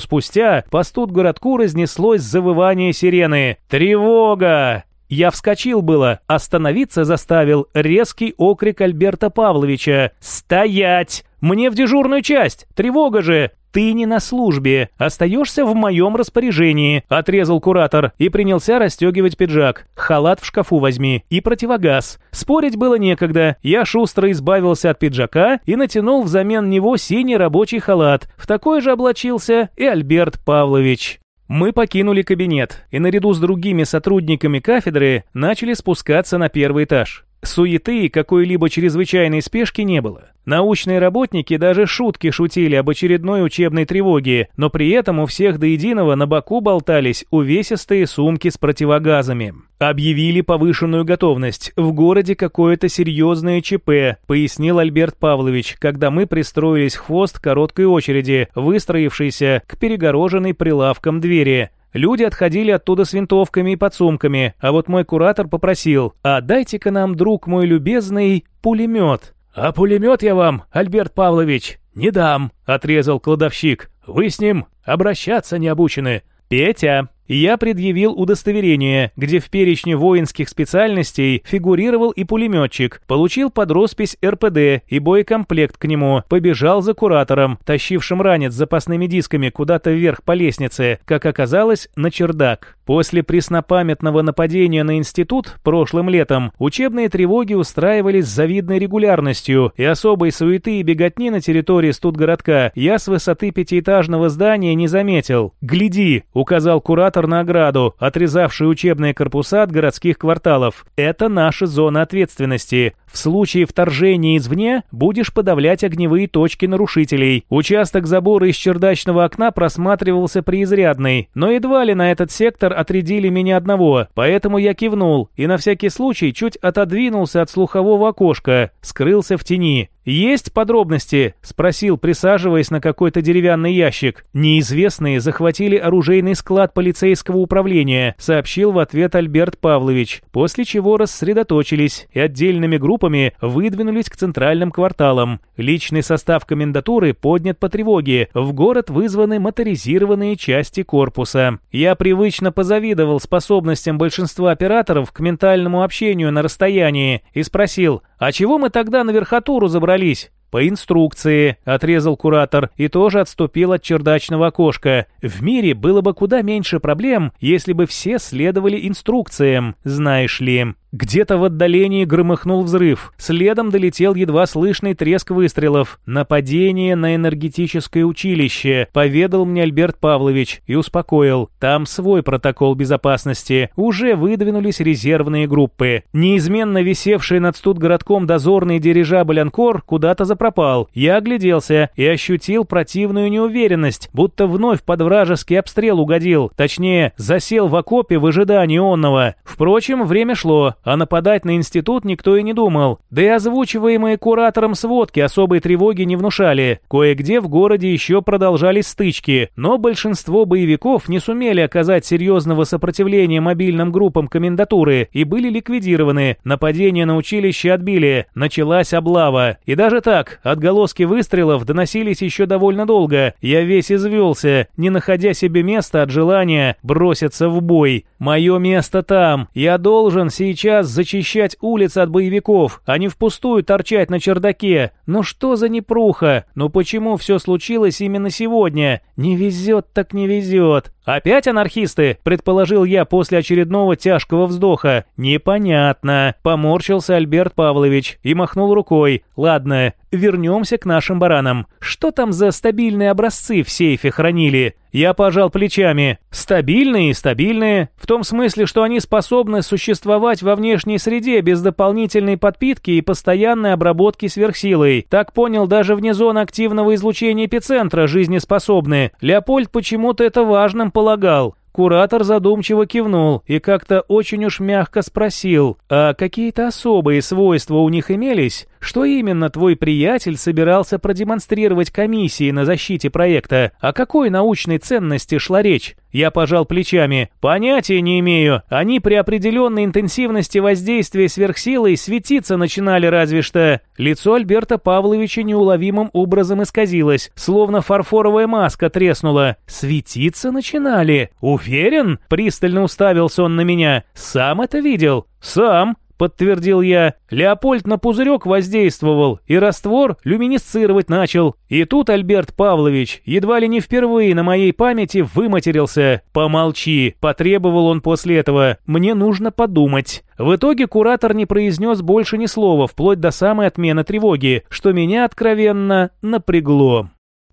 спустя по студгородку разнеслось завывание сирены. «Тревога!» Я вскочил было, остановиться заставил резкий окрик Альберта Павловича. «Стоять! Мне в дежурную часть! Тревога же! «Ты не на службе, остаешься в моем распоряжении», – отрезал куратор и принялся расстегивать пиджак. «Халат в шкафу возьми и противогаз». Спорить было некогда, я шустро избавился от пиджака и натянул взамен него синий рабочий халат. В такой же облачился и Альберт Павлович. Мы покинули кабинет и наряду с другими сотрудниками кафедры начали спускаться на первый этаж. Суеты и какой-либо чрезвычайной спешки не было. Научные работники даже шутки шутили об очередной учебной тревоге, но при этом у всех до единого на боку болтались увесистые сумки с противогазами. Объявили повышенную готовность. В городе какое-то серьезное ЧП, пояснил Альберт Павлович, когда мы пристроились в хвост короткой очереди, выстроившейся к перегороженной прилавком двери. Люди отходили оттуда с винтовками и подсумками, а вот мой куратор попросил, а дайте-ка нам, друг мой любезный, пулемет. «А пулемет я вам, Альберт Павлович, не дам», — отрезал кладовщик. «Вы с ним обращаться не обучены». «Петя, я предъявил удостоверение, где в перечне воинских специальностей фигурировал и пулеметчик, получил под роспись РПД и боекомплект к нему, побежал за куратором, тащившим ранец с запасными дисками куда-то вверх по лестнице, как оказалось, на чердак. После преснопамятного нападения на институт прошлым летом учебные тревоги устраивались с завидной регулярностью, и особой суеты и беготни на территории студгородка я с высоты пятиэтажного здания не заметил. «Гляди!» — указал куратор оператор на ограду, отрезавший учебные корпуса от городских кварталов. Это наша зона ответственности. В случае вторжения извне будешь подавлять огневые точки нарушителей. Участок забора из чердачного окна просматривался преизрядный, но едва ли на этот сектор отрядили меня одного, поэтому я кивнул и на всякий случай чуть отодвинулся от слухового окошка, скрылся в тени. «Есть подробности?» – спросил, присаживаясь на какой-то деревянный ящик. «Неизвестные захватили оружейный склад полицейского управления», – сообщил в ответ Альберт Павлович, после чего рассредоточились и отдельными группами выдвинулись к центральным кварталам. Личный состав комендатуры поднят по тревоге, в город вызваны моторизированные части корпуса. Я привычно позавидовал способностям большинства операторов к ментальному общению на расстоянии и спросил, а чего мы тогда на верхотуру забрались? «По инструкции», — отрезал куратор и тоже отступил от чердачного окошка. «В мире было бы куда меньше проблем, если бы все следовали инструкциям, знаешь ли». Где-то в отдалении громыхнул взрыв. Следом долетел едва слышный треск выстрелов. «Нападение на энергетическое училище», — поведал мне Альберт Павлович и успокоил. «Там свой протокол безопасности. Уже выдвинулись резервные группы. Неизменно висевший над студгородком дозорный дирижабль «Анкор» куда-то запропал. Я огляделся и ощутил противную неуверенность, будто вновь под вражеский обстрел угодил. Точнее, засел в окопе в ожидании онного. Впрочем, время шло а нападать на институт никто и не думал. Да и озвучиваемые куратором сводки особой тревоги не внушали. Кое-где в городе еще продолжались стычки, но большинство боевиков не сумели оказать серьезного сопротивления мобильным группам комендатуры и были ликвидированы. Нападение на училище отбили, началась облава. И даже так, отголоски выстрелов доносились еще довольно долго. Я весь извелся, не находя себе места от желания броситься в бой. Мое место там. Я должен сейчас сейчас зачищать улицы от боевиков, а не впустую торчать на чердаке. Ну что за непруха? Ну почему все случилось именно сегодня? Не везет так не везет. «Опять анархисты?» – предположил я после очередного тяжкого вздоха. «Непонятно», – поморщился Альберт Павлович и махнул рукой. «Ладно, вернемся к нашим баранам. Что там за стабильные образцы в сейфе хранили?» Я пожал плечами. Стабильные и стабильные. В том смысле, что они способны существовать во внешней среде без дополнительной подпитки и постоянной обработки сверхсилой. Так понял, даже вне зоны активного излучения эпицентра жизнеспособны. Леопольд почему-то это важным полагал. Куратор задумчиво кивнул и как-то очень уж мягко спросил, а какие-то особые свойства у них имелись? Что именно твой приятель собирался продемонстрировать комиссии на защите проекта? О какой научной ценности шла речь? Я пожал плечами. Понятия не имею. Они при определенной интенсивности воздействия сверхсилой светиться начинали разве что. Лицо Альберта Павловича неуловимым образом исказилось, словно фарфоровая маска треснула. Светиться начинали? Уверен? Пристально уставился он на меня. Сам это видел? Сам подтвердил я. Леопольд на пузырек воздействовал, и раствор люминесцировать начал. И тут Альберт Павлович едва ли не впервые на моей памяти выматерился. «Помолчи», — потребовал он после этого. «Мне нужно подумать». В итоге куратор не произнес больше ни слова, вплоть до самой отмены тревоги, что меня откровенно напрягло.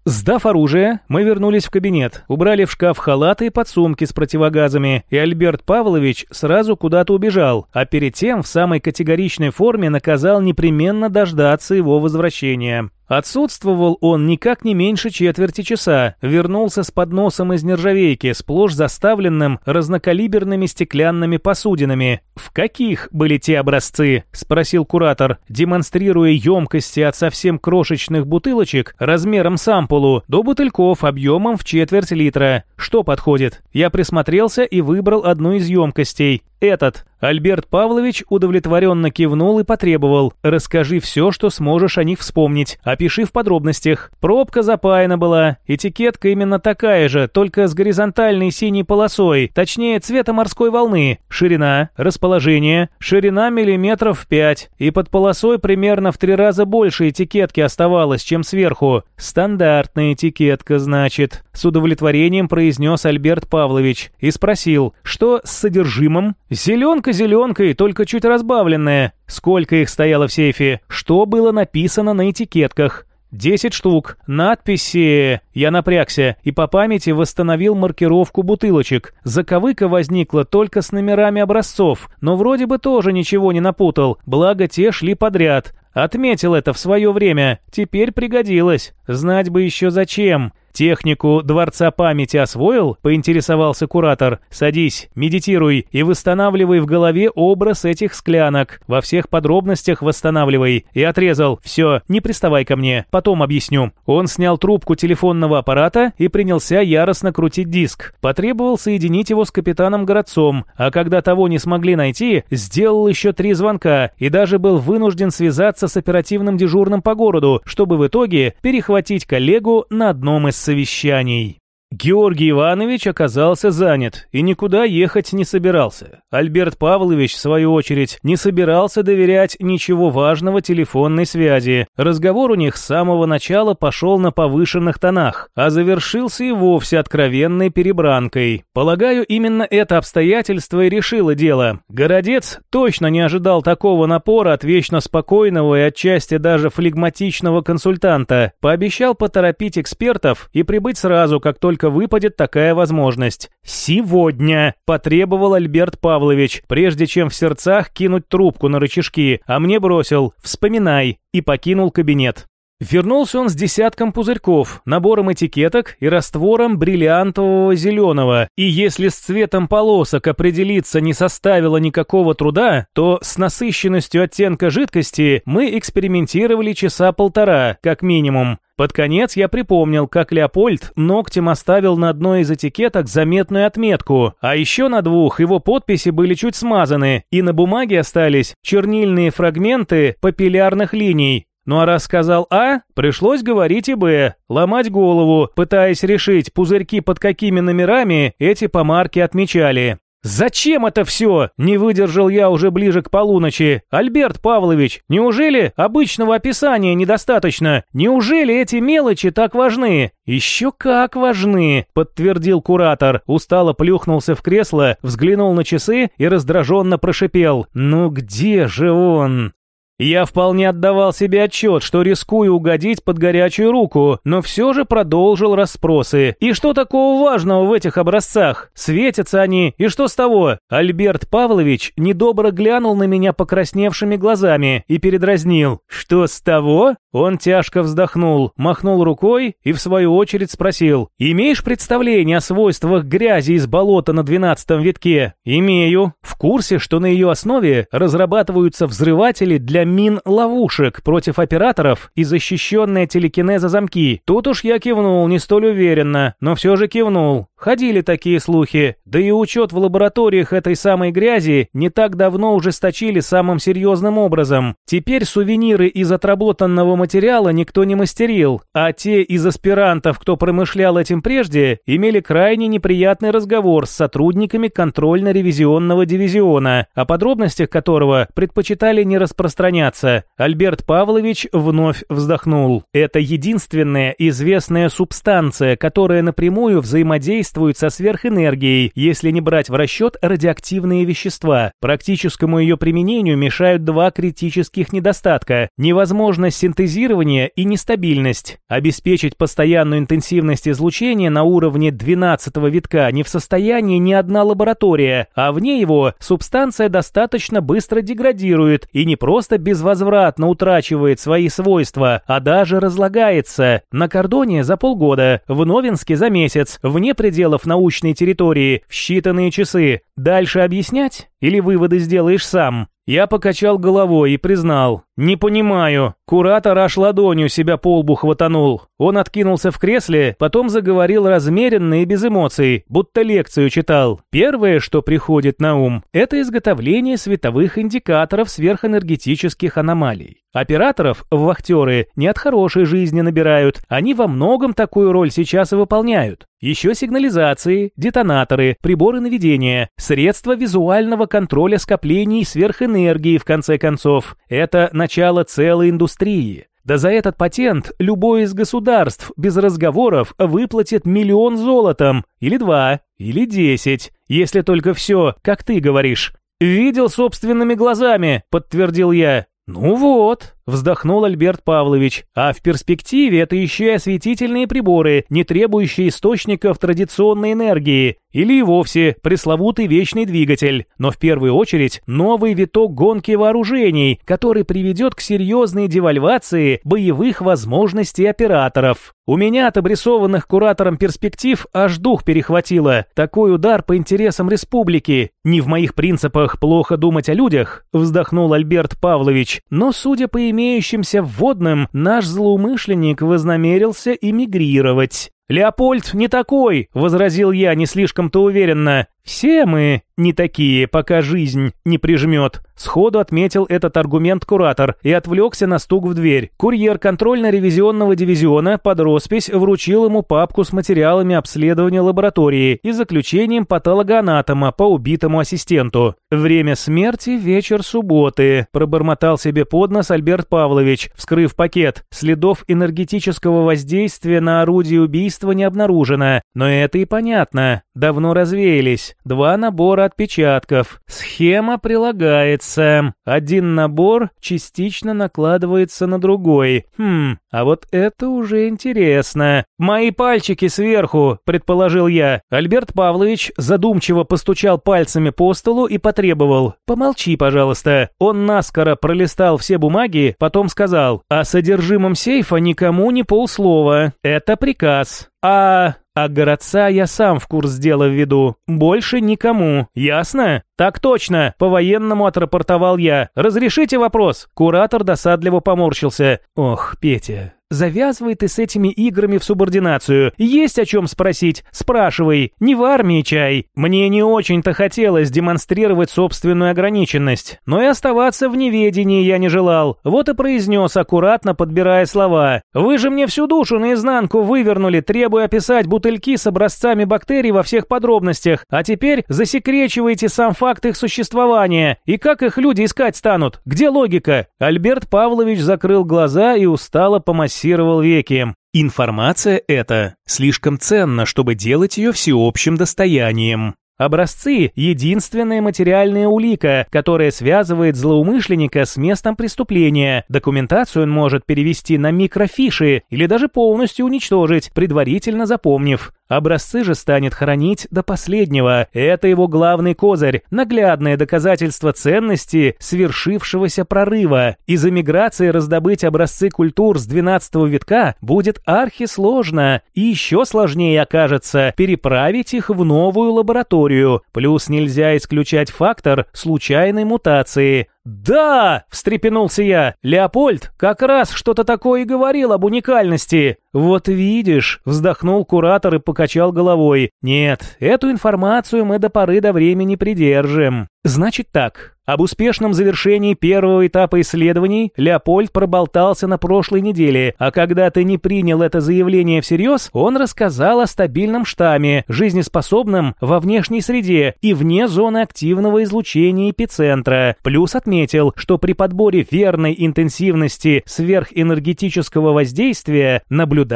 Сдав оружие, мы вернулись в кабинет, убрали в шкаф халаты и подсумки с противогазами, и Альберт Павлович сразу куда-то убежал, а перед тем в самой категоричной форме наказал непременно дождаться его возвращения. Отсутствовал он никак не меньше четверти часа, вернулся с подносом из нержавейки, сплошь заставленным разнокалиберными стеклянными посудинами. «В каких были те образцы?» – спросил куратор, демонстрируя емкости от совсем крошечных бутылочек размером с ампулу до бутыльков объемом в четверть литра. Что подходит? Я присмотрелся и выбрал одну из емкостей. Этот. Альберт Павлович удовлетворенно кивнул и потребовал. «Расскажи все, что сможешь о них вспомнить. Опиши в подробностях. Пробка запаяна была. Этикетка именно такая же, только с горизонтальной синей полосой, точнее цвета морской волны. Ширина, расположение, ширина миллиметров 5. И под полосой примерно в три раза больше этикетки оставалось, чем сверху. Стандартная этикетка, значит». С удовлетворением произнес Альберт Павлович и спросил, что с содержимым? Зеленка зеленкой, только чуть разбавленная. Сколько их стояло в сейфе? Что было написано на этикетках? Десять штук. Надписи... Я напрягся и по памяти восстановил маркировку бутылочек. Заковыка возникла только с номерами образцов, но вроде бы тоже ничего не напутал, благо те шли подряд. Отметил это в свое время, теперь пригодилось. Знать бы еще зачем. «Технику Дворца памяти освоил?» – поинтересовался куратор. «Садись, медитируй и восстанавливай в голове образ этих склянок. Во всех подробностях восстанавливай». И отрезал. «Все, не приставай ко мне, потом объясню». Он снял трубку телефонного аппарата и принялся яростно крутить диск. Потребовал соединить его с капитаном Городцом, а когда того не смогли найти, сделал еще три звонка и даже был вынужден связаться с оперативным дежурным по городу, чтобы в итоге перехватить коллегу на одном из совещаний. Георгий Иванович оказался занят и никуда ехать не собирался. Альберт Павлович, в свою очередь, не собирался доверять ничего важного телефонной связи. Разговор у них с самого начала пошел на повышенных тонах, а завершился и вовсе откровенной перебранкой. Полагаю, именно это обстоятельство и решило дело. Городец точно не ожидал такого напора от вечно спокойного и отчасти даже флегматичного консультанта. Пообещал поторопить экспертов и прибыть сразу, как только только выпадет такая возможность. «Сегодня!» – потребовал Альберт Павлович, прежде чем в сердцах кинуть трубку на рычажки, а мне бросил «Вспоминай» и покинул кабинет. Вернулся он с десятком пузырьков, набором этикеток и раствором бриллиантового зеленого. И если с цветом полосок определиться не составило никакого труда, то с насыщенностью оттенка жидкости мы экспериментировали часа полтора, как минимум. Под конец я припомнил, как Леопольд ногтем оставил на одной из этикеток заметную отметку, а еще на двух его подписи были чуть смазаны, и на бумаге остались чернильные фрагменты папиллярных линий. Ну а раз сказал А, пришлось говорить и Б, ломать голову, пытаясь решить, пузырьки под какими номерами эти помарки отмечали. «Зачем это все?» – не выдержал я уже ближе к полуночи. «Альберт Павлович, неужели обычного описания недостаточно? Неужели эти мелочи так важны?» «Еще как важны», – подтвердил куратор. Устало плюхнулся в кресло, взглянул на часы и раздраженно прошипел. «Ну где же он?» Я вполне отдавал себе отчет, что рискую угодить под горячую руку, но все же продолжил расспросы. И что такого важного в этих образцах? Светятся они, и что с того? Альберт Павлович недобро глянул на меня покрасневшими глазами и передразнил. Что с того? Он тяжко вздохнул, махнул рукой и в свою очередь спросил. «Имеешь представление о свойствах грязи из болота на двенадцатом витке?» «Имею. В курсе, что на ее основе разрабатываются взрыватели для мин-ловушек против операторов и защищенные телекинеза замки. Тут уж я кивнул не столь уверенно, но все же кивнул. Ходили такие слухи, да и учет в лабораториях этой самой грязи не так давно ужесточили самым серьезным образом. Теперь сувениры из отработанного материала никто не мастерил, а те из аспирантов, кто промышлял этим прежде, имели крайне неприятный разговор с сотрудниками контрольно-ревизионного дивизиона, о подробностях которого предпочитали не распространяться. Альберт Павлович вновь вздохнул. Это единственная известная субстанция, которая напрямую взаимодействует взаимодействует со сверхэнергией, если не брать в расчет радиоактивные вещества. Практическому ее применению мешают два критических недостатка – невозможность синтезирования и нестабильность. Обеспечить постоянную интенсивность излучения на уровне 12 витка не в состоянии ни одна лаборатория, а вне его субстанция достаточно быстро деградирует и не просто безвозвратно утрачивает свои свойства, а даже разлагается. На кордоне за полгода, в Новинске за месяц, вне пределов пределов научной территории в считанные часы. Дальше объяснять? Или выводы сделаешь сам? Я покачал головой и признал. «Не понимаю». Куратор аж ладонью себя по лбу хватанул. Он откинулся в кресле, потом заговорил размеренно и без эмоций, будто лекцию читал. Первое, что приходит на ум, это изготовление световых индикаторов сверхэнергетических аномалий. Операторов в вахтеры не от хорошей жизни набирают, они во многом такую роль сейчас и выполняют. Еще сигнализации, детонаторы, приборы наведения, средства визуального контроля скоплений сверхэнергии в конце концов. Это начало целой индустрии. Да за этот патент любое из государств без разговоров выплатит миллион золотом, или два, или десять, если только все, как ты говоришь. «Видел собственными глазами», — подтвердил я. «Ну вот», — вздохнул Альберт Павлович, «а в перспективе это еще и осветительные приборы, не требующие источников традиционной энергии, или и вовсе пресловутый вечный двигатель, но в первую очередь новый виток гонки вооружений, который приведет к серьезной девальвации боевых возможностей операторов. У меня от обрисованных куратором перспектив аж дух перехватило. Такой удар по интересам республики. Не в моих принципах плохо думать о людях, вздохнул Альберт Павлович, но судя по имеющимся вводным, наш злоумышленник вознамерился эмигрировать. «Леопольд не такой», — возразил я не слишком-то уверенно. «Все мы не такие, пока жизнь не прижмет», — сходу отметил этот аргумент куратор и отвлекся на стук в дверь. Курьер контрольно-ревизионного дивизиона под роспись вручил ему папку с материалами обследования лаборатории и заключением патологоанатома по убитому ассистенту. «Время смерти — вечер субботы», — пробормотал себе под нос Альберт Павлович, вскрыв пакет. Следов энергетического воздействия на орудие убийства не обнаружено, но это и понятно, давно развеялись. Два набора отпечатков. Схема прилагается. Один набор частично накладывается на другой. Хм, а вот это уже интересно. Мои пальчики сверху, предположил я. Альберт Павлович задумчиво постучал пальцами по столу и потребовал. Помолчи, пожалуйста. Он наскоро пролистал все бумаги, потом сказал. О содержимом сейфа никому не полслова. Это приказ. А а городца я сам в курс дела введу. Больше никому. Ясно? Так точно. По-военному отрапортовал я. Разрешите вопрос? Куратор досадливо поморщился. Ох, Петя, Завязывай ты с этими играми в субординацию. Есть о чем спросить? Спрашивай. Не в армии чай. Мне не очень-то хотелось демонстрировать собственную ограниченность. Но и оставаться в неведении я не желал. Вот и произнес, аккуратно подбирая слова. Вы же мне всю душу наизнанку вывернули, требуя описать бутыльки с образцами бактерий во всех подробностях. А теперь засекречиваете сам факт их существования. И как их люди искать станут? Где логика? Альберт Павлович закрыл глаза и устало помассировал массировал веки. Информация эта слишком ценна, чтобы делать ее всеобщим достоянием. Образцы – единственная материальная улика, которая связывает злоумышленника с местом преступления. Документацию он может перевести на микрофиши или даже полностью уничтожить, предварительно запомнив. Образцы же станет хранить до последнего. Это его главный козырь, наглядное доказательство ценности свершившегося прорыва. Из эмиграции раздобыть образцы культур с 12 витка будет архисложно, и еще сложнее окажется переправить их в новую лабораторию. Плюс нельзя исключать фактор случайной мутации. «Да!» – встрепенулся я. «Леопольд как раз что-то такое и говорил об уникальности». «Вот видишь», – вздохнул куратор и покачал головой. «Нет, эту информацию мы до поры до времени придержим». «Значит так, об успешном завершении первого этапа исследований Леопольд проболтался на прошлой неделе, а когда ты не принял это заявление всерьез, он рассказал о стабильном штамме, жизнеспособном во внешней среде и вне зоны активного излучения эпицентра. Плюс отметил, что при подборе верной интенсивности сверхэнергетического воздействия наблюдается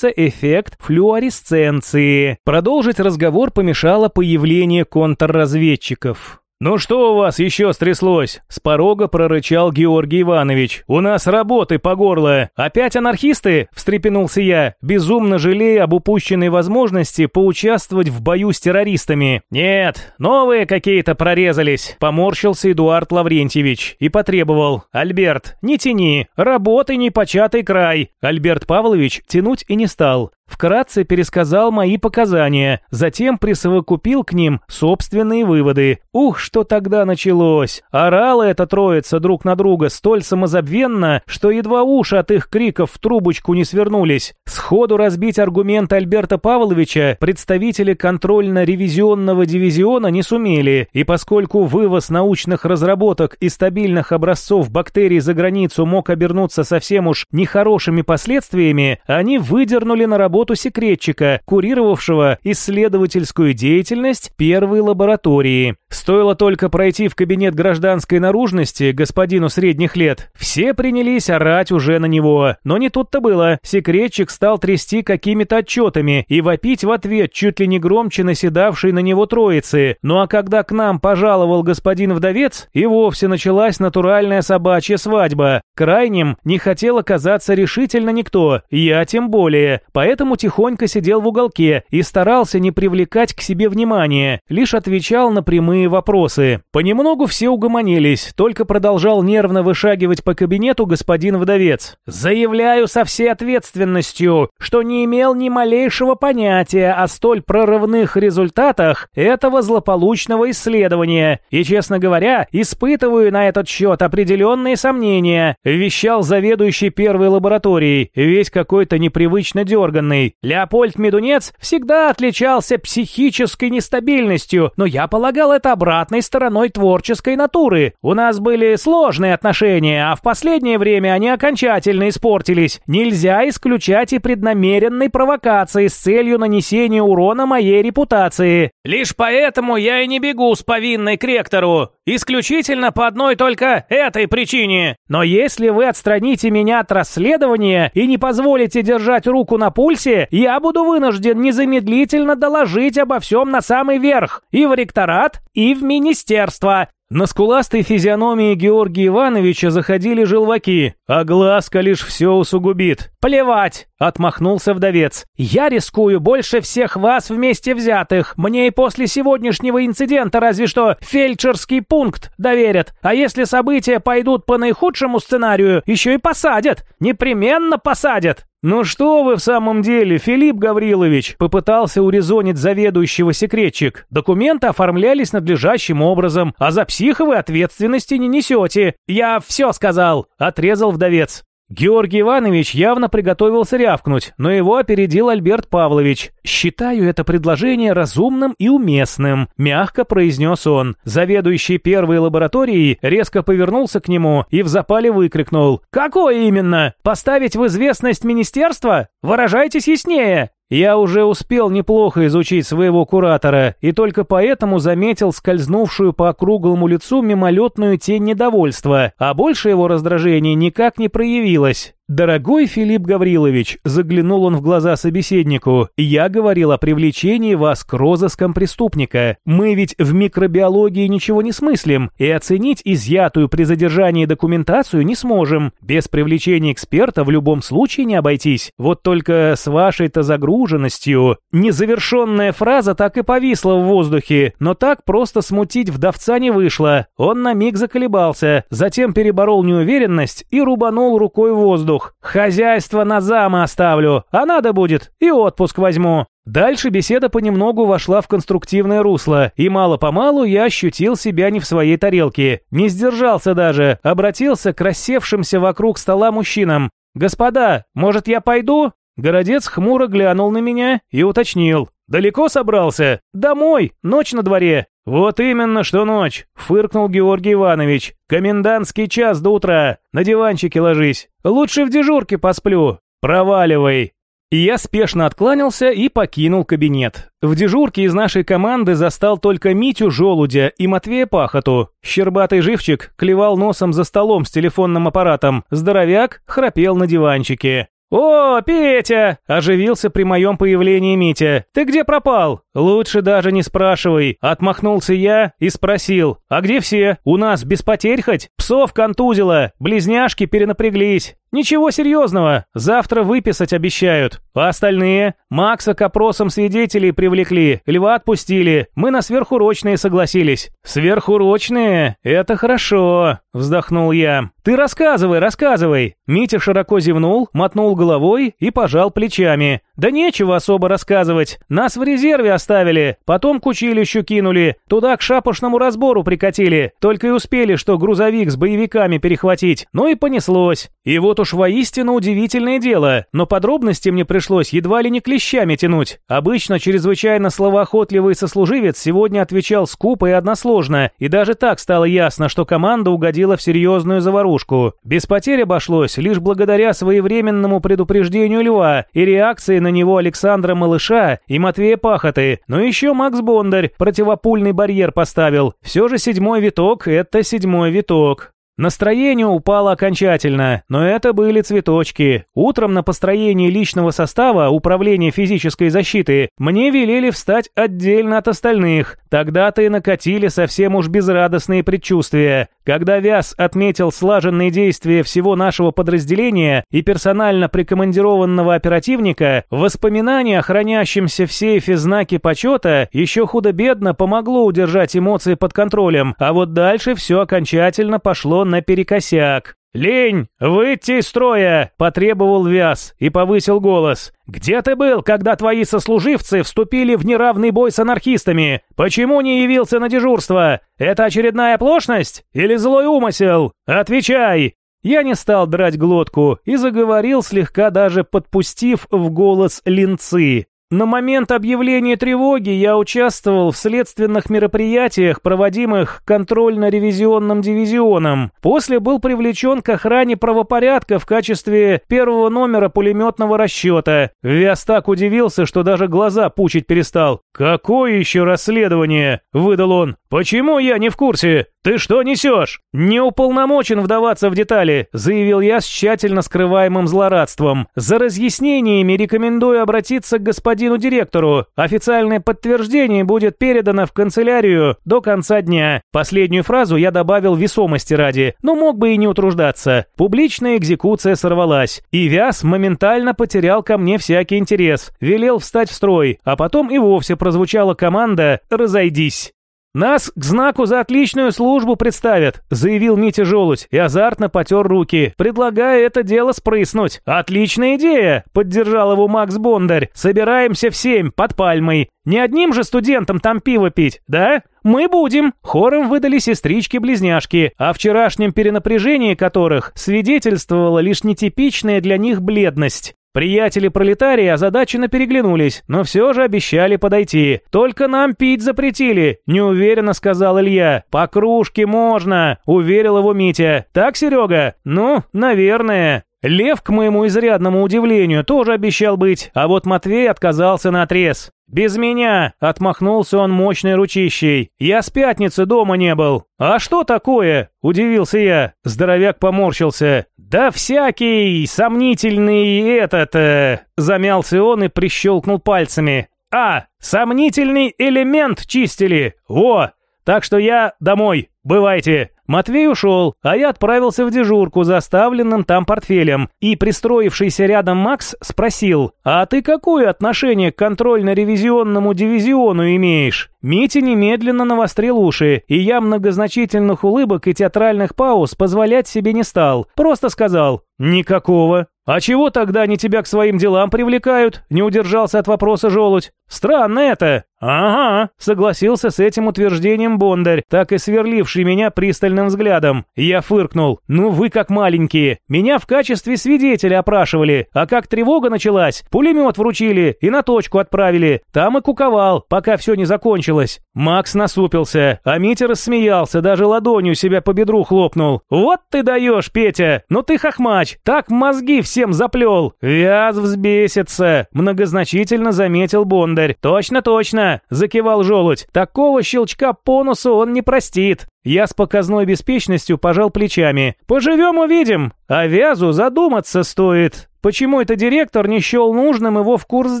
эффект флуоресценции. Продолжить разговор помешало появление контрразведчиков. «Ну что у вас еще стряслось?» С порога прорычал Георгий Иванович. «У нас работы по горло. Опять анархисты?» Встрепенулся я, безумно жалея об упущенной возможности поучаствовать в бою с террористами. «Нет, новые какие-то прорезались», поморщился Эдуард Лаврентьевич и потребовал. «Альберт, не тяни, работы непочатый край». Альберт Павлович тянуть и не стал. Вкратце пересказал мои показания, затем присовокупил к ним собственные выводы. Ух, что тогда началось! Орала эта троица друг на друга столь самозабвенно, что едва уши от их криков в трубочку не свернулись. Сходу разбить аргумент Альберта Павловича представители контрольно-ревизионного дивизиона не сумели, и поскольку вывоз научных разработок и стабильных образцов бактерий за границу мог обернуться совсем уж нехорошими последствиями, они выдернули на работу работу секретчика, курировавшего исследовательскую деятельность первой лаборатории. Стоило только пройти в кабинет гражданской наружности господину средних лет, все принялись орать уже на него. Но не тут-то было. Секретчик стал трясти какими-то отчетами и вопить в ответ чуть ли не громче наседавшей на него троицы. Ну а когда к нам пожаловал господин вдовец, и вовсе началась натуральная собачья свадьба. Крайним не хотел оказаться решительно никто, я тем более. Поэтому поэтому тихонько сидел в уголке и старался не привлекать к себе внимания, лишь отвечал на прямые вопросы. Понемногу все угомонились, только продолжал нервно вышагивать по кабинету господин вдовец. «Заявляю со всей ответственностью, что не имел ни малейшего понятия о столь прорывных результатах этого злополучного исследования, и, честно говоря, испытываю на этот счет определенные сомнения», вещал заведующий первой лабораторией, весь какой-то непривычно дерганный, стороны, Леопольд Медунец всегда отличался психической нестабильностью, но я полагал это обратной стороной творческой натуры. У нас были сложные отношения, а в последнее время они окончательно испортились. Нельзя исключать и преднамеренной провокации с целью нанесения урона моей репутации. Лишь поэтому я и не бегу с повинной к ректору. Исключительно по одной только этой причине. Но если вы отстраните меня от расследования и не позволите держать руку на пульсе, курсе, я буду вынужден незамедлительно доложить обо всем на самый верх, и в ректорат, и в министерство. На скуластой физиономии Георгия Ивановича заходили желваки, а глазка лишь все усугубит. «Плевать!» — отмахнулся вдовец. «Я рискую больше всех вас вместе взятых. Мне и после сегодняшнего инцидента разве что фельдшерский пункт доверят. А если события пойдут по наихудшему сценарию, еще и посадят. Непременно посадят!» «Ну что вы в самом деле, Филипп Гаврилович?» Попытался урезонить заведующего секретчик. «Документы оформлялись надлежащим образом, а за психа ответственности не несете». «Я все сказал», — отрезал вдовец. Георгий Иванович явно приготовился рявкнуть, но его опередил Альберт Павлович. «Считаю это предложение разумным и уместным», – мягко произнес он. Заведующий первой лабораторией резко повернулся к нему и в запале выкрикнул. «Какое именно? Поставить в известность министерство? Выражайтесь яснее!» Я уже успел неплохо изучить своего куратора и только поэтому заметил скользнувшую по округлому лицу мимолетную тень недовольства, а больше его раздражения никак не проявилось. «Дорогой Филипп Гаврилович», – заглянул он в глаза собеседнику, – «я говорил о привлечении вас к розыскам преступника. Мы ведь в микробиологии ничего не смыслим, и оценить изъятую при задержании документацию не сможем. Без привлечения эксперта в любом случае не обойтись. Вот только с вашей-то загруженностью...» Незавершенная фраза так и повисла в воздухе, но так просто смутить вдовца не вышло. Он на миг заколебался, затем переборол неуверенность и рубанул рукой воздух воздух. Хозяйство на зама оставлю, а надо будет, и отпуск возьму. Дальше беседа понемногу вошла в конструктивное русло, и мало-помалу я ощутил себя не в своей тарелке. Не сдержался даже, обратился к рассевшимся вокруг стола мужчинам. «Господа, может, я пойду?» Городец хмуро глянул на меня и уточнил. «Далеко собрался? Домой, ночь на дворе». «Вот именно, что ночь», — фыркнул Георгий Иванович. «Комендантский час до утра. На диванчике ложись. Лучше в дежурке посплю. Проваливай». Я спешно откланялся и покинул кабинет. В дежурке из нашей команды застал только Митю Желудя и Матвея Пахоту. Щербатый живчик клевал носом за столом с телефонным аппаратом. Здоровяк храпел на диванчике. «О, Петя!» – оживился при моем появлении Митя. «Ты где пропал?» «Лучше даже не спрашивай», – отмахнулся я и спросил. «А где все? У нас без потерь хоть? Псов контузило, близняшки перенапряглись. «Ничего серьезного. Завтра выписать обещают. А остальные? Макса к опросам свидетелей привлекли, Льва отпустили. Мы на сверхурочные согласились». «Сверхурочные? Это хорошо», — вздохнул я. «Ты рассказывай, рассказывай». Митя широко зевнул, мотнул головой и пожал плечами. «Да нечего особо рассказывать. Нас в резерве оставили, потом к училищу кинули, туда к шапошному разбору прикатили. Только и успели, что грузовик с боевиками перехватить. Ну и понеслось. И вот уж воистину удивительное дело, но подробности мне пришлось едва ли не клещами тянуть. Обычно чрезвычайно словоохотливый сослуживец сегодня отвечал скупо и односложно, и даже так стало ясно, что команда угодила в серьезную заварушку. Без потерь обошлось лишь благодаря своевременному предупреждению Льва и реакции на него Александра Малыша и Матвея Пахоты, но еще Макс Бондарь противопульный барьер поставил. Все же седьмой виток – это седьмой виток. Настроение упало окончательно, но это были цветочки. Утром на построении личного состава Управления физической защиты мне велели встать отдельно от остальных. Тогда-то и накатили совсем уж безрадостные предчувствия. Когда Вяз отметил слаженные действия всего нашего подразделения и персонально прикомандированного оперативника, воспоминания о хранящемся в сейфе знаке почета еще худо-бедно помогло удержать эмоции под контролем, а вот дальше все окончательно пошло наперекосяк. «Лень! Выйти из строя!» – потребовал Вяз и повысил голос. «Где ты был, когда твои сослуживцы вступили в неравный бой с анархистами? Почему не явился на дежурство? Это очередная оплошность или злой умысел? Отвечай!» Я не стал драть глотку и заговорил, слегка даже подпустив в голос линцы. На момент объявления тревоги я участвовал в следственных мероприятиях, проводимых контрольно-ревизионным дивизионом. После был привлечен к охране правопорядка в качестве первого номера пулеметного расчета. Вяз так удивился, что даже глаза пучить перестал. «Какое еще расследование?» – выдал он. «Почему я не в курсе? Ты что несешь?» «Не уполномочен вдаваться в детали», – заявил я с тщательно скрываемым злорадством. «За разъяснениями рекомендую обратиться к господину директору. Официальное подтверждение будет передано в канцелярию до конца дня». Последнюю фразу я добавил весомости ради, но мог бы и не утруждаться. Публичная экзекуция сорвалась, и Вяз моментально потерял ко мне всякий интерес. Велел встать в строй, а потом и вовсе прозвучала команда «Разойдись». «Нас к знаку за отличную службу представят», — заявил Митя Желудь и азартно потер руки, предлагая это дело спрыснуть. «Отличная идея», — поддержал его Макс Бондарь. «Собираемся в семь, под пальмой. Не одним же студентам там пиво пить, да?» «Мы будем!» Хором выдали сестрички-близняшки, о вчерашнем перенапряжении которых свидетельствовала лишь нетипичная для них бледность. Приятели пролетарии озадаченно переглянулись, но все же обещали подойти. «Только нам пить запретили», – неуверенно сказал Илья. «По кружке можно», – уверил его Митя. «Так, Серега?» «Ну, наверное». Лев, к моему изрядному удивлению, тоже обещал быть, а вот Матвей отказался на отрез. «Без меня!» – отмахнулся он мощной ручищей. «Я с пятницы дома не был». «А что такое?» – удивился я. Здоровяк поморщился. «Да всякий сомнительный этот...» э... Замялся он и прищелкнул пальцами. «А, сомнительный элемент чистили! Во! Так что я домой. Бывайте!» Матвей ушел, а я отправился в дежурку за оставленным там портфелем, и пристроившийся рядом Макс спросил, «А ты какое отношение к контрольно-ревизионному дивизиону имеешь?» Митя немедленно навострил уши, и я многозначительных улыбок и театральных пауз позволять себе не стал, просто сказал «Никакого». «А чего тогда они тебя к своим делам привлекают?» – не удержался от вопроса желудь. «Странно это». «Ага», – согласился с этим утверждением Бондарь, так и сверливший меня пристальным взглядом. Я фыркнул. «Ну вы как маленькие. Меня в качестве свидетеля опрашивали, а как тревога началась, пулемет вручили и на точку отправили. Там и куковал, пока все не закончилось». Макс насупился, а Митя рассмеялся, даже ладонью себя по бедру хлопнул. «Вот ты даешь, Петя! Ну ты хохмач! Так мозги все всем заплел. Вяз взбесится, многозначительно заметил Бондарь. Точно, точно, закивал желудь. Такого щелчка по носу он не простит. Я с показной беспечностью пожал плечами. «Поживем увидим, а Вязу задуматься стоит». Почему это директор не счел нужным его в курс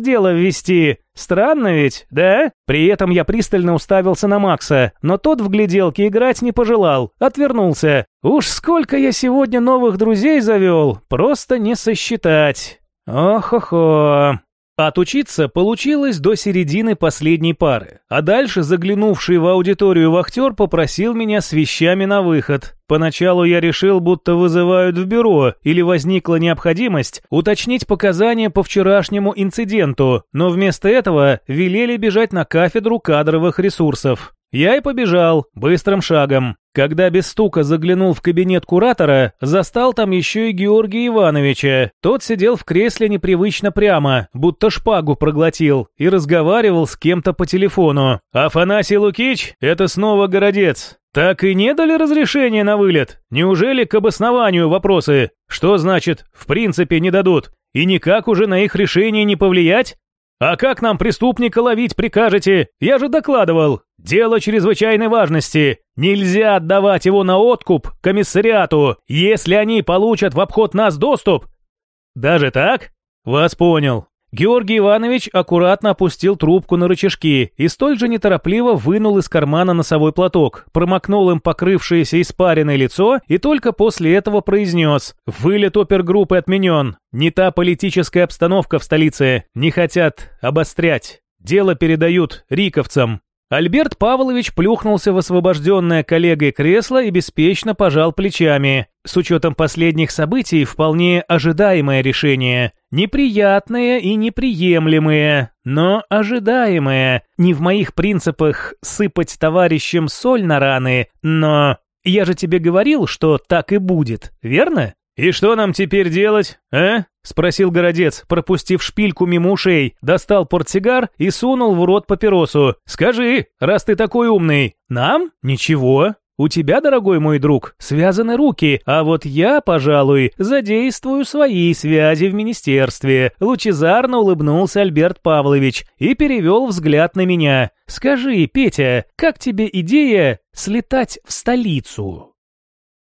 дела ввести? Странно ведь, да? При этом я пристально уставился на Макса, но тот в гляделке играть не пожелал, отвернулся. Уж сколько я сегодня новых друзей завел, просто не сосчитать. Ох-охо. Отучиться получилось до середины последней пары, а дальше заглянувший в аудиторию вахтер попросил меня с вещами на выход. Поначалу я решил, будто вызывают в бюро или возникла необходимость уточнить показания по вчерашнему инциденту, но вместо этого велели бежать на кафедру кадровых ресурсов. Я и побежал, быстрым шагом. Когда без стука заглянул в кабинет куратора, застал там еще и Георгия Ивановича. Тот сидел в кресле непривычно прямо, будто шпагу проглотил, и разговаривал с кем-то по телефону. «Афанасий Лукич, это снова Городец. Так и не дали разрешения на вылет? Неужели к обоснованию вопросы? Что значит, в принципе не дадут? И никак уже на их решение не повлиять? «А как нам преступника ловить прикажете? Я же докладывал. Дело чрезвычайной важности. Нельзя отдавать его на откуп комиссариату, если они получат в обход нас доступ». «Даже так?» «Вас понял. Георгий Иванович аккуратно опустил трубку на рычажки и столь же неторопливо вынул из кармана носовой платок, промокнул им покрывшееся испаренное лицо и только после этого произнес «Вылет опергруппы отменен. Не та политическая обстановка в столице. Не хотят обострять. Дело передают риковцам. Альберт Павлович плюхнулся в освобожденное коллегой кресло и беспечно пожал плечами. С учетом последних событий вполне ожидаемое решение. Неприятное и неприемлемое, но ожидаемое. Не в моих принципах сыпать товарищам соль на раны, но... Я же тебе говорил, что так и будет, верно? «И что нам теперь делать, а?» — спросил Городец, пропустив шпильку мимо ушей, достал портсигар и сунул в рот папиросу. «Скажи, раз ты такой умный, нам? Ничего. У тебя, дорогой мой друг, связаны руки, а вот я, пожалуй, задействую свои связи в министерстве». Лучезарно улыбнулся Альберт Павлович и перевел взгляд на меня. «Скажи, Петя, как тебе идея слетать в столицу?»